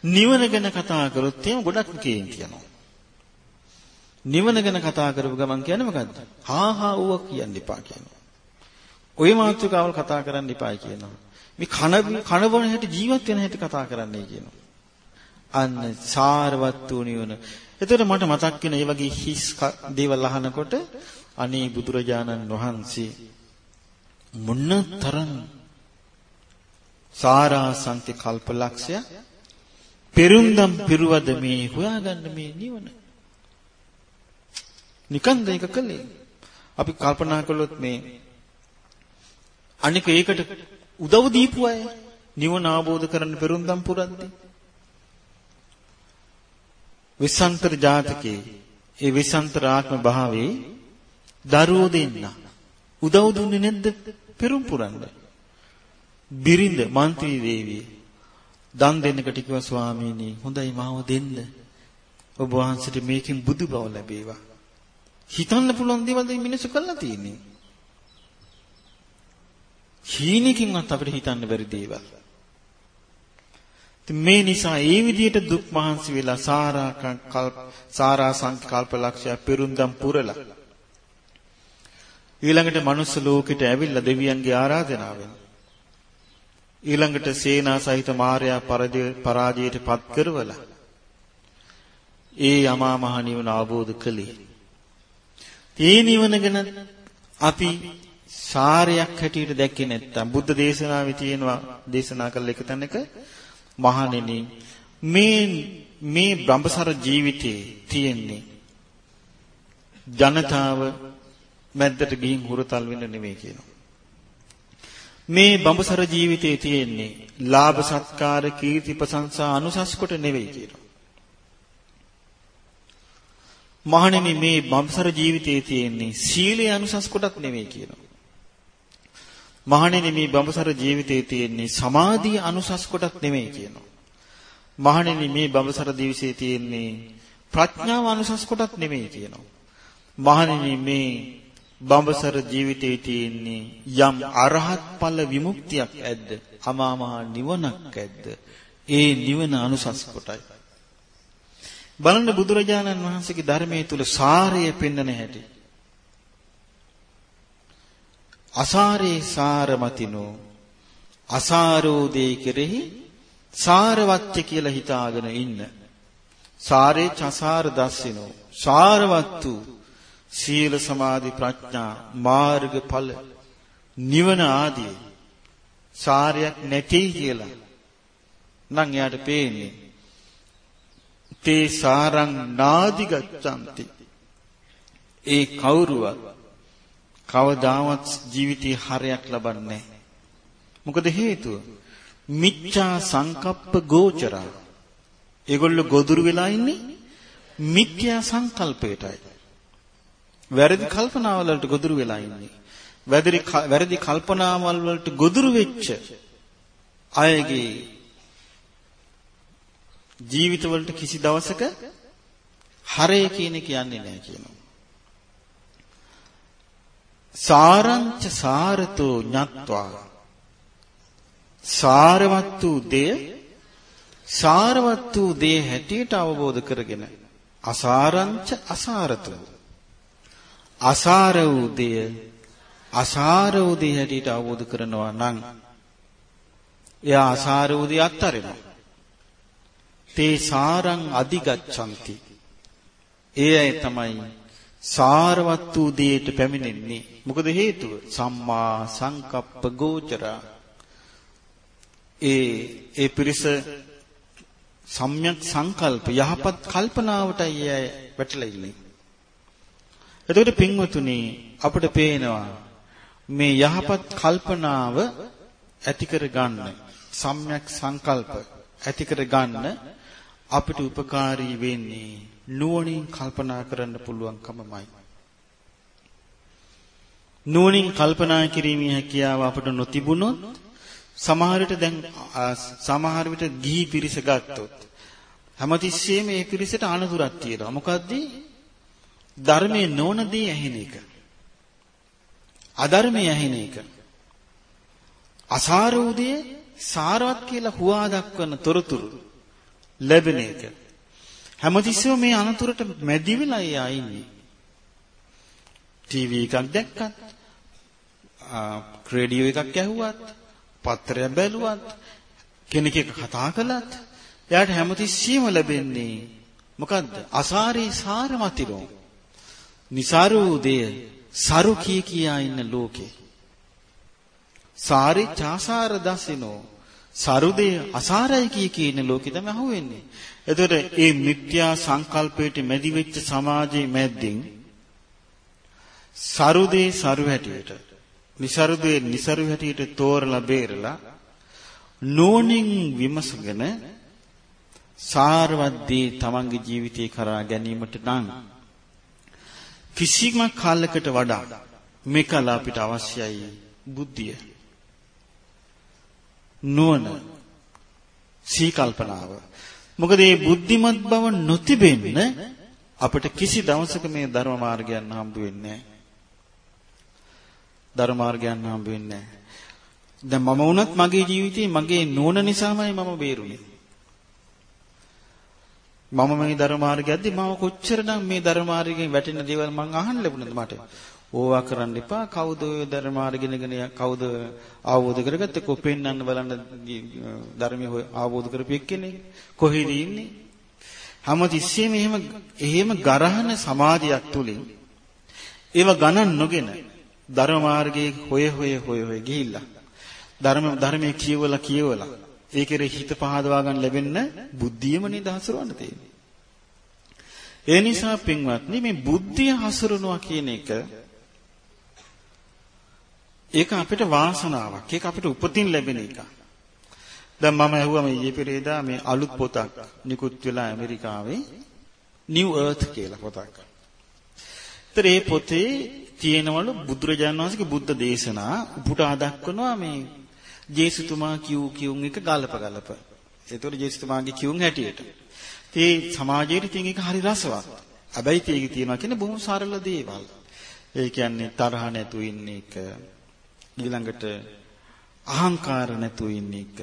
නිවන ගැන කතා කරොත් එහෙම ගොඩක් කේන් කියනවා. නිවන ගැන කතා කරපු ගමන් කියන්නේ මොකද්ද? හා හා ඌව කියන්න එපා කියනවා. ওই මාතෘකාවල් කතා කරන්න එපා කියනවා. මේ කන කන බොන හැටි ජීවත් වෙන හැටි කතා කරන්නයි කියනවා. අන්න සාරවත් වූ නිවන. එතකොට මට මතක් වෙන මේ වගේ හිස් දේවල් අහනකොට අනේ බුදුරජාණන් වහන්සේ මොනතරම් සාරාසන්ති කල්පලක්ෂය පෙරුම්දම් පිරුවද මේ හොයාගන්න මේ නිවන. නිකන්ද ඒක කළේ. අපි කල්පනා කළොත් මේ අනික ඒකට උදව් දීපු අය නිවන ආબોධ කරන්න පෙරුම්දම් පුරද්දී විසන්තර ජාතකයේ ඒ විසන්තර ආත්ම භාවයේ දරුවෝ දෙන්න උදව් දුන්නේ නැද්ද පෙරුම් පුරන්න බිරිඳ මන්ත්‍රී දේවිය දන් දෙන්නකට කිව්වා ස්වාමීනි හොඳයි මාව දෙන්න. ඔබ වහන්සේට මේකෙන් බුදු බව ලැබේවා. හිතන්න පුළුවන් දේවල් මිනිස්සු කළා තියෙන්නේ. හීනකින්වත් අපිට හිතන්න බැරි දේවල්. මේ නිසා ඒ විදිහට දුක් මහන්සි වෙලා සාරා කල්ප සාරා සංකල්ප ලක්ෂය පෙරුම්දම් පුරලා ඊළඟට මනුස්ස ලෝකෙට ඇවිල්ලා දෙවියන්ගේ ආරාධනාවෙන් ඊළඟට සේනා සහිත මාර්යා පරාජයට පත් කරවලා ඒ යමා මහ නිවන අවබෝධ කළේ. ඒ නිවන ගැන අපි සාරයක් හැටියට දැක්කේ නැත්තම් බුද්ධ දේශනාවේ තියෙනවා දේශනා කළ එක තැනක මහණෙනි මේ මේ බ්‍රහ්මසර ජීවිතේ තියෙන්නේ ජනතාව මැද්දට ගිහින් හුරතල් වෙන්න නෙමෙයි කියනවා. මේ බඹසර ජීවිතයේ තියෙන්නේ ලාභ සත්කාර කීර්ති ප්‍රශංසා අනුසස් කොට නෙවෙයි කියනවා. මහණෙනි මේ බඹසර ජීවිතයේ තියෙන්නේ සීලය අනුසස් කොටත් නෙවෙයි කියනවා. මහණෙනි මේ බඹසර ජීවිතයේ තියෙන්නේ සමාධිය අනුසස් කොටත් නෙවෙයි කියනවා. මහණෙනි මේ බඹසර දිවිසේ තියෙන්නේ ප්‍රඥාව අනුසස් කොටත් නෙවෙයි කියනවා. මහණෙනි මේ බඹසර ජීවිතයේ තියෙන්නේ යම් අරහත් ඵල විමුක්තියක් ඇද්ද? අමා මහ නිවනක් ඇද්ද? ඒ නිවන අනුසස් කොටයි. බලන්න බුදුරජාණන් වහන්සේගේ ධර්මයේ තුල සාරය පෙන්වන හැටි. අසාරේ සාරමතිනෝ අසාරෝදේ කෙරෙහි සාරවත්ය කියලා හිතාගෙන ඉන්න. සාරේ චසාර දස්සිනෝ සාරවත් වූ සීල සමාධි ප්‍රඥා මාර්ගඵල නිවන ආදී සාරයක් නැtei කියලා. නම් එයාට පේන්නේ තේ සාරං නාදි ගච්ඡanti. ඒ කවුරුවත් කවදාවත් ජීවිතේ හරයක් ලබන්නේ මොකද හේතුව? මිච්ඡා සංකප්ප ගෝචරා ඒගොල්ලෝ ගොදුරු වෙලා ඉන්නේ මිත්‍යා සංකල්පයටයි. වැරදි කල්පනාවල් වලට ගොදුරු වෙලා ඉන්නේ. වැරදි වැරදි කල්පනාවල් වලට ගොදුරු වෙච්ච අයගේ ජීවිතවලට කිසි දවසක හරය කියන එක යන්නේ නැහැ කියනවා. සාරංච සාරතෝ ඤත්වා. සාරවත් වූ දේ සාරවත් වූ දේ හැටියට අවබෝධ කරගෙන අසාරංච අසාරතෝ. අසාර වූ දේ අසාර වූ දේ හැටියට අවබෝධ කරනවා නම් එයා අසාර වූ දේ අත්හරිනවා තේ සාරං අධිගච්ඡanti. ඒ අය තමයි සාරවත් වූ දෙයට පැමිණෙන්නේ. මොකද හේතුව? සම්මා සංකප්ප ගෝචරා. ඒ ඒ පිරිස සම්‍යක් සංකල්ප යහපත් කල්පනාවටයි අය වැටලා ඉන්නේ. එතකොට පින්වතුනි අපිට පේනවා මේ යහපත් කල්පනාව ඇති කර ගන්න සම්‍යක් සංකල්ප ඇති කර ගන්න අපිට උපකාරී වෙන්නේ නුවණින් කල්පනා කරන්න පුළුවන්කමමයි. නුවණින් කල්පනා කිරීමේ හැකියාව අපිට නොතිබුණොත් සමහර විට දැන් සමහර විට ගිහි පිරිස ගත්තොත් හැමතිස්සෙම මේ පිරිසට අනතුරක් තියෙනවා. මොකද්ද? ධර්මයේ නොවන දේ ඇහෙන එක. අධර්මයේ ඇහෙන එක. අසාරෝදයේ සාරවත් කියලා හුවා දක්වන තොරතුරු ලැබෙන එක. හැමතිස්සෙම මේ අනතුරට මැදි වෙලා එයා ඉන්නේ. ටීවී එකක් දැක්කත්, රේඩියෝ එකක් ඇහුවත්, පත්‍රයක් බැලුවත්, කෙනෙක් එක්ක කතා කළත්, එයාට හැමතිස්සෙම ලැබෙන්නේ මොකද්ද? අසාරේ සාරමතිරෝ. નિસારુ දේය සරු කී කියා ඉන්න ලෝකේ. සාරි චාසාර දසිනෝ සරුදේ අසාරයි කී කියන ලෝකෙ තමයි අහුවෙන්නේ. එතකොට මේ මිත්‍යා සංකල්පයට මැදි වෙච්ච සමාජයේ මැද්දෙන් සරුදේ සරු හැටියට, નિසරුදේ નિසරු හැටියට තෝරලා බේරලා නෝනින් විමසගෙන සාරවත් දේ තමන්ගේ ජීවිතේ කරා ගැනීමට නම් කිසිම කාලයකට වඩා මේකල අපිට අවශ්‍යයි බුද්ධිය. නුවණ සීකල්පනාව. මොකද මේ බුද්ධිමත් බව නොතිබෙන්න අපිට කිසි දවසක මේ ධර්ම මාර්ගයන් හම්බ වෙන්නේ නැහැ. ධර්ම මාර්ගයන් හම්බ වෙන්නේ නැහැ. දැන් මම වුණත් මගේ ජීවිතේ මගේ නුවණ නිසාමයි මම බේරුනේ. මම මේ ධර්ම මාර්ගයක්දී මම කොච්චරනම් මේ ධර්ම මාර්ගයෙන් වැටෙන දේවල් මං අහන්න ලැබුණද මට? ඕවා කරන්න එපා. කවුද ඔය ධර්ම මාර්ගෙනගෙන කවුද අවබෝධ කරගත්තේ? කො පෙන්වන්න බලන්න ධර්මයේ අවබෝධ කරපු එක්කෙනෙක්. කොහෙද ඉන්නේ? හැමතිස්සෙම එහෙම එහෙම ගරහන සමාධියක් තුලින් ඒව ගණන් නොගෙන ධර්ම මාර්ගයේ හොය හොය හොය හොය ගිහිල්ලා ධර්ම ධර්මයේ කියවලා කියවලා ඒකේ හිත පහදවා ගන්න ලැබෙන්න බුද්ධියම නිදහසරවන්න තියෙන්නේ. ඒ නිසා පින්වත්නි මේ බුද්ධිය හසුරනවා කියන එක ඒක අපිට වාසනාවක්. ඒක අපිට උපතින් ලැබෙන එකක්. දැන් මම ඇහුවා මේ ඊයේ පෙරේදා මේ අලුත් පොතක් නිකුත් වෙලා ඇමරිකාවේ New Earth කියලා පොතක්. ඒතර මේ පොතේ තියෙනවලු බුදුරජාණන් වහන්සේගේ බුද්ධ දේශනා උපුටා දක්වනවා මේ ජේසුතුමා කියූ කියුන් එක ගලප ගලප. ඒතකොට ජේසුතුමාගේ කියුන් හැටියට. ඒ සමාජයේ ඉතින් ඒක හරි රසවත්. හැබැයි ඒකේ තියෙනවා කියන්නේ බොහොම සරල දේවල්. ඒ කියන්නේ තරහ නැතු ඉන්න එක. ඊළඟට අහංකාර නැතු ඉන්න එක.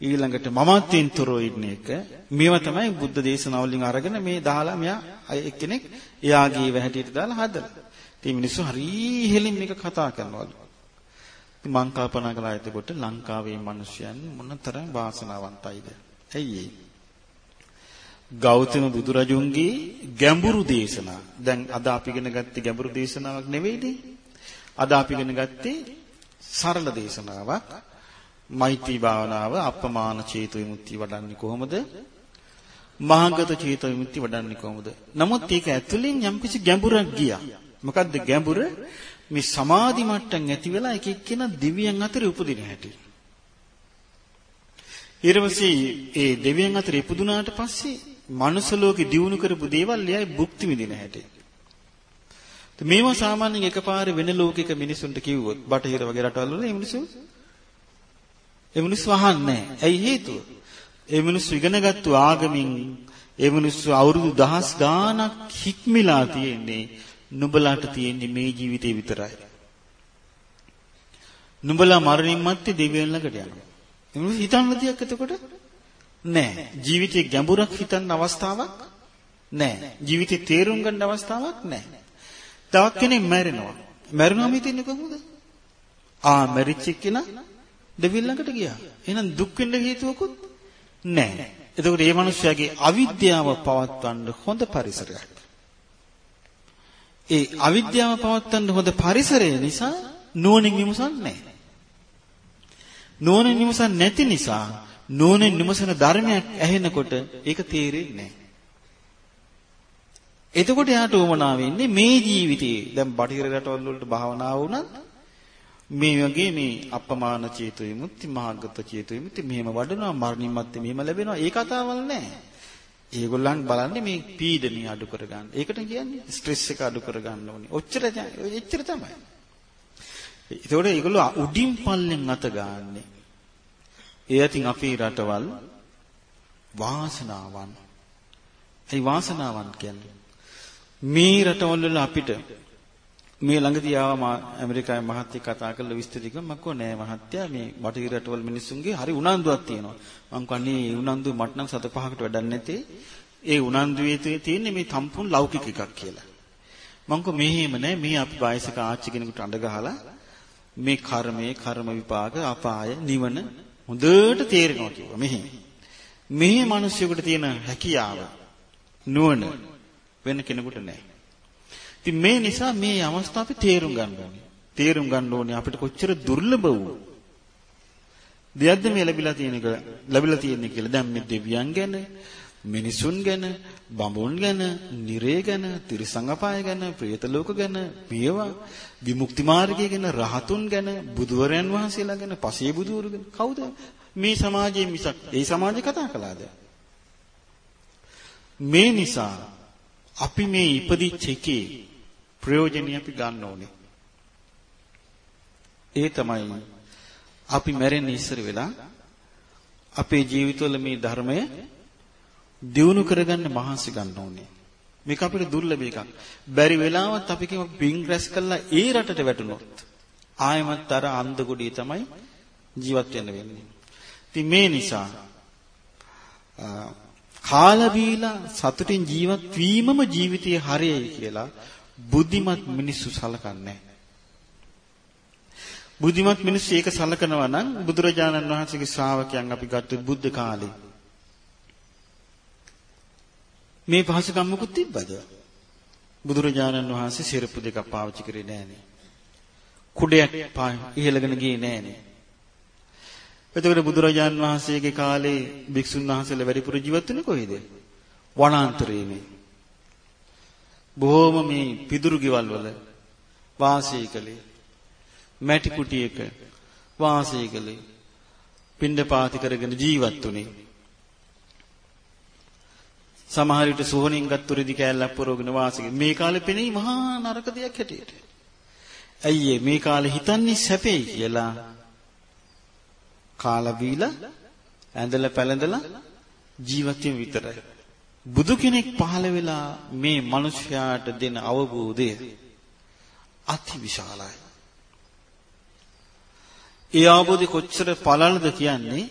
ඊළඟට මමත්වෙන් තොරව ඉන්න එක. මේවා තමයි බුද්ධ දේශනාවලින් අරගෙන මේ දාලා මෙයා එක්කෙනෙක් එයාගේ වැහැටියට දාලා හදලා. ඉතින් මිනිස්සු හරි ඉහෙලින් මේක කතා කරනවලු. මං කල්පනා කළා එතකොට ලංකාවේ මිනිස්යන් මොනතරම් වාසනාවන්තයිද? ඇයි ඒ? ගෞතම බුදුරජුන්ගේ ගැඹුරු දේශනා. දැන් අද අපි ඉගෙන ගත්තේ ගැඹුරු දේශනාවක් නෙවෙයිනේ. අද අපි ඉගෙන ගත්තේ සරල දේශනාවක්. මෛත්‍රී භාවනාව අප්‍රමාණ චේතු විමුක්ති වඩන්නේ කොහොමද? මහාගත චේතු විමුක්ති වඩන්නේ කොහොමද? නමුත් ඒක ඇතුලෙන් යම්කිසි ගැඹුරක් ගියා. මොකද්ද ගැඹුර? මේ සමාධි මට්ටම් ඇති වෙලා එක එක්කෙනා දෙවියන් අතර උපදින හැටි. ඊළඟට ඒ දෙවියන් අතර ඉපදුනාට පස්සේ මනුස්ස ලෝකේ දිනු කරපු දේවල් එයයි භුක්ති විඳින හැටි. මේවා සාමාන්‍යයෙන් එකපාර වෙන ලෝකයක මිනිසුන්ට කිව්වොත් බටහිර වගේ රටවල් වල මේ මිනිස්සු ඒ මිනිස්සු අහන්නේ ඇයි හේතුව? ඒ මිනිස්සු ඉගෙනගත්තු ආගමින් ඒ මිනිස්සු අවුරුදු දහස් ගාණක් හික්මිලා තියෙන්නේ නුඹලාට තියෙන්නේ මේ ජීවිතේ විතරයි. නුඹලා මරණින් මත්තේ දෙවියන් ළඟට යනවා. ඒ මිනිස්සු හිතන්න දෙයක් එතකොට නැහැ. ජීවිතේ ගැඹුරක් හිතන්න අවස්ථාවක් නැහැ. ජීවිතේ තේරුම් ගන්න අවස්ථාවක් නැහැ. තවත් කෙනෙක් මැරෙනවා. මැරුණාම හිතන්නේ කොහොමද? ආ මැරිච්ච කෙනා දෙවියන් ළඟට ගියා. එහෙනම් දුක් වෙන්න හේතුවකුත් නැහැ. එතකොට මේ මිනිස්යාගේ අවිද්‍යාව පවත්වන්න හොඳ පරිසරයක්. ඒ අවිද්‍යාව පවත්වන්න හොඳ පරිසරය නිසා නුවණින් විමසන්නේ නැහැ. නුවණින් විමසන්නේ නැති නිසා නුවණින් විමසන ධර්මයක් ඇහෙනකොට ඒක තේරෙන්නේ නැහැ. එතකොට යාට උවමනා වෙන්නේ මේ ජීවිතයේ දැන් බටහිර රටවල් වලට භාවනාව වුණත් මේ වගේ මේ අපමාන චේතු විමුක්ති මහාගත චේතු විමුක්ති මෙහෙම වඩනවා මරණින් මත්තේ මෙහෙම ලැබෙනවා ඒ කතාවල් නැහැ. ඒගොල්ලන් බලන්නේ මේ පීඩනය අඩු කරගන්න. ඒකට කියන්නේ ස්ට්‍රෙස් එක අඩු කරගන්න ඕනේ. ඔච්චර එච්චර තමයි. ඒතකොට ඒගොල්ලෝ උඩින් පල්ලෙන් අත ගන්නනේ. ඒ අතින් අපේ රටවල් වාසනාවන්. ඒ වාසනාවන් කියන්නේ මේ රටවල් වල අපිට මේ ළඟදී ආවා ඇමරිකාවේ මහත්තයෙක් කතා කරලා විස්තර කිව්වා මම කෝ නෑ මහත්තයා මේ බටහිර රටවල් මිනිස්සුන්ගේ හරි උනන්දුවක් තියෙනවා මම කන්නේ ඒ උනන්දුව මට නම් සත පහකට වැඩක් නැතේ. ඒ උනන්දුවේ තියෙන්නේ මේ සම්පූර්ණ ලෞකික එකක් කියලා. මම කෝ මෙහෙම නෑ. මේ අපි වයසක ආච්චි කෙනෙකුට අඬ ගහලා මේ කර්මයේ කර්ම විපාක අපාය නිවන හොඳට තේරෙනවා කිව්වා මෙහි. මෙහි මිනිස්සුන්ට තියෙන හැකියාව නුවණ වෙන කෙනෙකුට නැහැ ඉතින් මේ නිසා මේ අවස්ථාව අපි තේරුම් ගන්න ඕනේ. තේරුම් ගන්න ඕනේ අපිට කොච්චර දුර්ලභ වූ දෙයක්ද මේ ලැබිලා තියෙන එක ලැබිලා තියෙන්නේ කියලා. දැන් මේ දෙවියන් ගැන, මිනිසුන් ගැන, බඹුන් ගැන, නිරේ ගැන, තිරිසං අපාය ගැන, പ്രേත ලෝක ගැන, මේවා විමුක්ති මාර්ගය ගැන, රහතුන් ගැන, බුදුවරයන් වහන්සේලා ගැන, පසේ බුදුවරු ගැන කවුද මේ සමාජයේ මිසක් ඒ සමාජය කතා කළාද? මේ නිසා අපි මේ ඉපදිච්ච එකේ ප්‍රයෝජනෙ අපි ගන්න ඕනේ. ඒ තමයි අපි මැරෙන්න ඉස්සර වෙලා අපේ ජීවිතවල මේ ධර්මය දියුණු කරගන්න මහන්සි ගන්න ඕනේ. මේක අපිට දුර්ලභ එකක්. බැරි වෙලාවත් අපි කිම පිං රැස් කළා ඒ රටට වැටුනොත් ආයමත් අර අන්ධගොඩිය තමයි ජීවත් වෙන්න වෙන්නේ. ඉතින් මේ නිසා කාලා බීලා සතුටින් ජීවත් වීමම ජීවිතයේ හරයයි කියලා බුද්ධිමත් මිනිස්සු සලකන්නේ බුද්ධිමත් මිනිස්සු ඒක සලකනවා නම් බුදුරජාණන් වහන්සේගේ ශ්‍රාවකයන් අපි ගත්තොත් බුද්ධ කාලේ මේ පහසුකම් මොකුත් තිබ්බද? බුදුරජාණන් වහන්සේ සිරපු දෙකක් පාවිච්චි කරේ නෑනේ. කුඩයක් ඉහළගෙන ගියේ නෑනේ. එතකොට බුදුරජාණන් වහන්සේගේ කාලේ භික්ෂුන් වහන්සේලා වැඩිපුර ජීවත් වෙන්නේ කොහෙද? වනාන්තරයේනේ. බොහෝම මේ පිදුරු ගෙවල් වල වාසය කළේ. මැටි කුටියක වාසය කළේ. පින්ඩ පාති කරගෙන ජීවත් වුණේ. සමහර විට සෝහණින් ගත්තු රෙදි කෑල්ලක් පුරවගෙන වාසය මේ කාලේ පෙනේ මහා නරක දෙයක් හැටියට. ඇයි මේ කාලේ හිතන්නේ සැපේ කියලා කාලා බීලා ඇඳලා පැළඳලා ජීවත් විතරයි. බුදු කෙනෙක් පහළ වෙලා මේ මිනිස්යාට දෙන අවබෝධය අති විශාලයි. ඒ අවබෝධය කොච්චර පළලද කියන්නේ?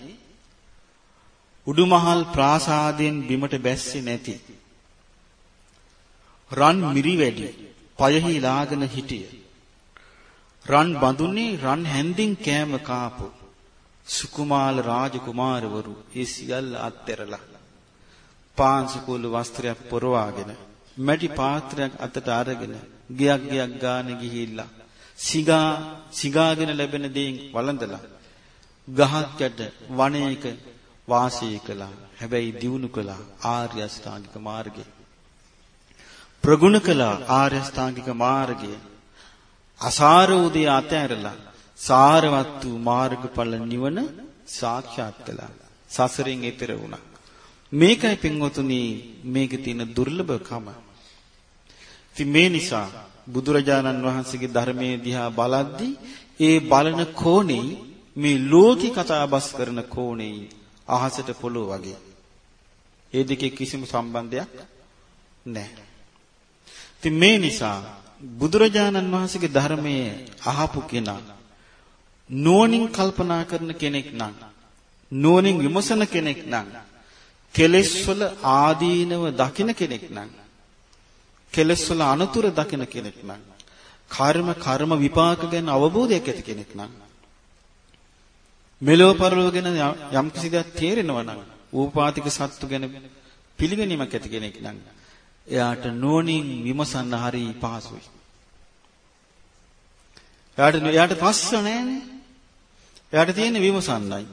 උඩුමහල් ප්‍රාසාදයෙන් බිමට බැස්සේ නැති. රන් මිරි වැඩි පයෙහි ලාගෙන හිටිය. රන් බඳුනේ රන් හැන්දින් කෑම කාපු සුකුමාල රාජකුමාරවරු ඒ සියල්ල අත්හැරලා පාංශකූල වස්ත්‍රයක් පොරවාගෙන මැටි පාත්‍රයක් අතට අරගෙන ගියක් ගියක් ගාන ගිහිල්ලා සිගා සිගාගෙන ලැබෙන දේන් වළඳලා ගහක් යට වනයේක වාසය කළා. හැබැයි දියුණු කළා ආර්ය අෂ්ටාංගික මාර්ගය. ප්‍රගුණ කළා ආර්ය අෂ්ටාංගික මාර්ගය. අසාර උදේ අතහැරලා සාරවත් වූ මාර්ගඵල නිවන සාක්ෂාත් කළා. සසරෙන් එතර වුණා. මේකයි පින්වතුනි මේකේ තියෙන දුර්ලභකම. ඉතින් මේ නිසා බුදුරජාණන් වහන්සේගේ ධර්මයේ දිහා බලද්දී ඒ බලන කෝණේ මේ ලෝකී කතාබස් කරන කෝණේ අහසට පොළොව වගේ. ඒ දෙකේ කිසිම සම්බන්ධයක් නැහැ. ඉතින් මේ නිසා බුදුරජාණන් වහන්සේගේ ධර්මයේ අහපු කෙනා නුවණින් කල්පනා කරන කෙනෙක් නම් නුවණින් විමසන කෙනෙක් නම් කෙලෙස් වල ආදීනව දකින කෙනෙක් නම් කෙලෙස් වල අනතුරු දකින කෙනෙක් නම් කර්ම කර්ම විපාක ගැන අවබෝධයක් ඇති කෙනෙක් නම් මෙලොව පරලොව ගැන යම් කිසි දෙයක් තේරෙනවා නම් ඌපාතික සත්තු ගැන පිළිගැනීමක් ඇති කෙනෙක් නම් එයාට නෝනින් විමසන්න හරි පහසුයි. එයාට එයාට පස්ස නැහැනේ. එයාට තියෙන්නේ විමසන්නයි.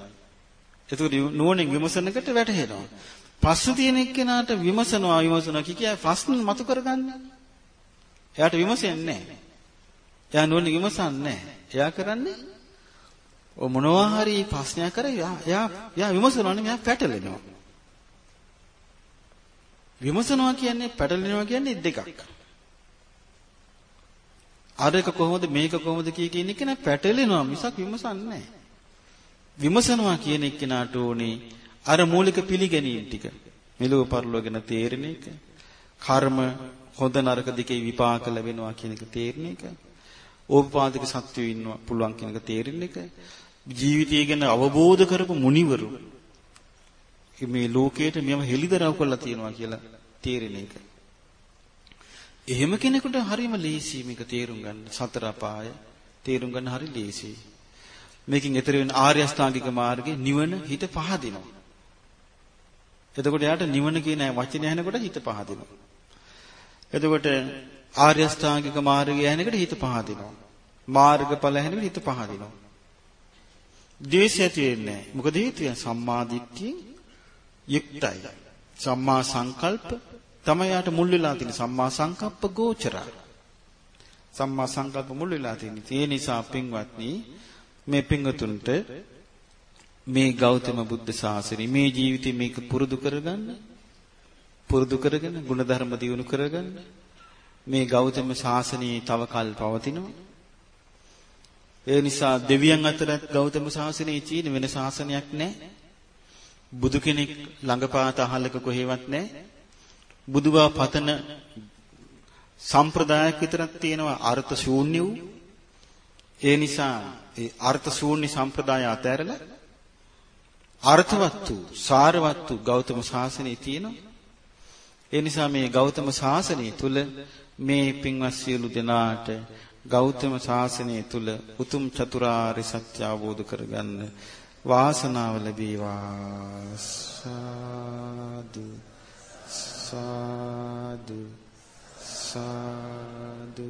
ඒකට නෝනින් විමසනකට වැටහෙනවා. ප්‍රශ්න තියෙන එක්කෙනාට විමසනවා විමසනවා කිය ප්‍රශ්න මතු කරගන්නේ. එයාට විමසෙන්නේ නැහැ. එයා නෝනින් විමසන්නේ නැහැ. එයා කරන්නේ ඔය මොනවා හරි ප්‍රශ්නයක් කරේ එයා එයා විමසනවානේ මෙයා පැටලෙනවා. විමසනවා කියන්නේ පැටලෙනවා කියන්නේ දෙකක්. අර එක කොහොමද මේක කොහොමද කිය කියන එක නේ පැටලෙනවා මිසක් විමසන්නේ නැහැ. විමසනවා කියන එක්කෙනාට ඕනේ අර මූලික පිළිගැනීම් ටික. මෙලොව පරලොව ගැන තේරෙන එක. කර්ම හොඳ නරක දෙකේ විපාක ලැබෙනවා කියන එක තේරෙන එක. ඕපපාදික සත්‍යය ඉන්නවා පුළුවන් කියන එක තේරෙන එක. ජීවිතය ගැන අවබෝධ කරපු මුනිවරු මේ ලෝකයට මෙයම හෙලිදරව් කරලා තියෙනවා කියලා තේරෙන එක. එහෙම කෙනෙකුට හරිම ලේසි මේක තේරුම් ගන්න. සතර අපාය තේරුම් ගන්න හරි ලේසි. මේකෙන් ඈතර වෙන ආර්ය අෂ්ටාංගික මාර්ගේ නිවන හිත පහදිනවා. එතකොට යාට නිවන කියන වචනේ ඇහෙනකොට හිත පහදිනවා. එතකොට ආර්ය අෂ්ටාංගික මාර්ගය ඇහෙනකොට හිත පහදිනවා. මාර්ගඵල ඇහෙනකොට හිත පහදිනවා. ද්වේෂය ඇති වෙන්නේ නැහැ. මොකද හේතුව සම්මා දිට්ඨියෙන් යුක්තයි. සම්මා සංකල්ප තමයි යාට මුල් වෙලා තියෙන සම්මා සංකප්ප ගෝචර. සම්මා සංකල්ප මුල් වෙලා තියෙන. ඒ නිසා පින්වත්නි මේ පින්වතුන්ට මේ ගෞතම බුද්ධ ශාසනය මේ ජීවිතේ මේක පුරුදු කරගන්න පුරුදු කරගෙන ಗುಣධර්ම දියුණු කරගන්න මේ ගෞතම ශාසනයේ තව කල් පවතිනවා ඒ නිසා දෙවියන් අතරත් ගෞතම සාසනයේ චීන වෙන ශාසනයක් නැහැ. බුදු කෙනෙක් ළඟපාත අහලක කොහෙවත් නැහැ. බුදුබව පතන සම්ප්‍රදායක් විතරක් තියෙනවා අර්ථ ශූන්‍ය වූ. ඒ නිසා ඒ අර්ථ ශූන්‍ය සම්ප්‍රදාය අතහැරලා අර්ථවත් වූ සාරවත් වූ ගෞතම සාසනය තියෙනවා. ඒ නිසා මේ ගෞතම සාසනය තුල මේ පින්වත් සියලු දෙනාට ගෞතම ශාසනය තුල උතුම් චතුරාර්ය සත්‍ය අවබෝධ කරගන්න වාසනාව ලැබේවා සාදු සාදු සාදු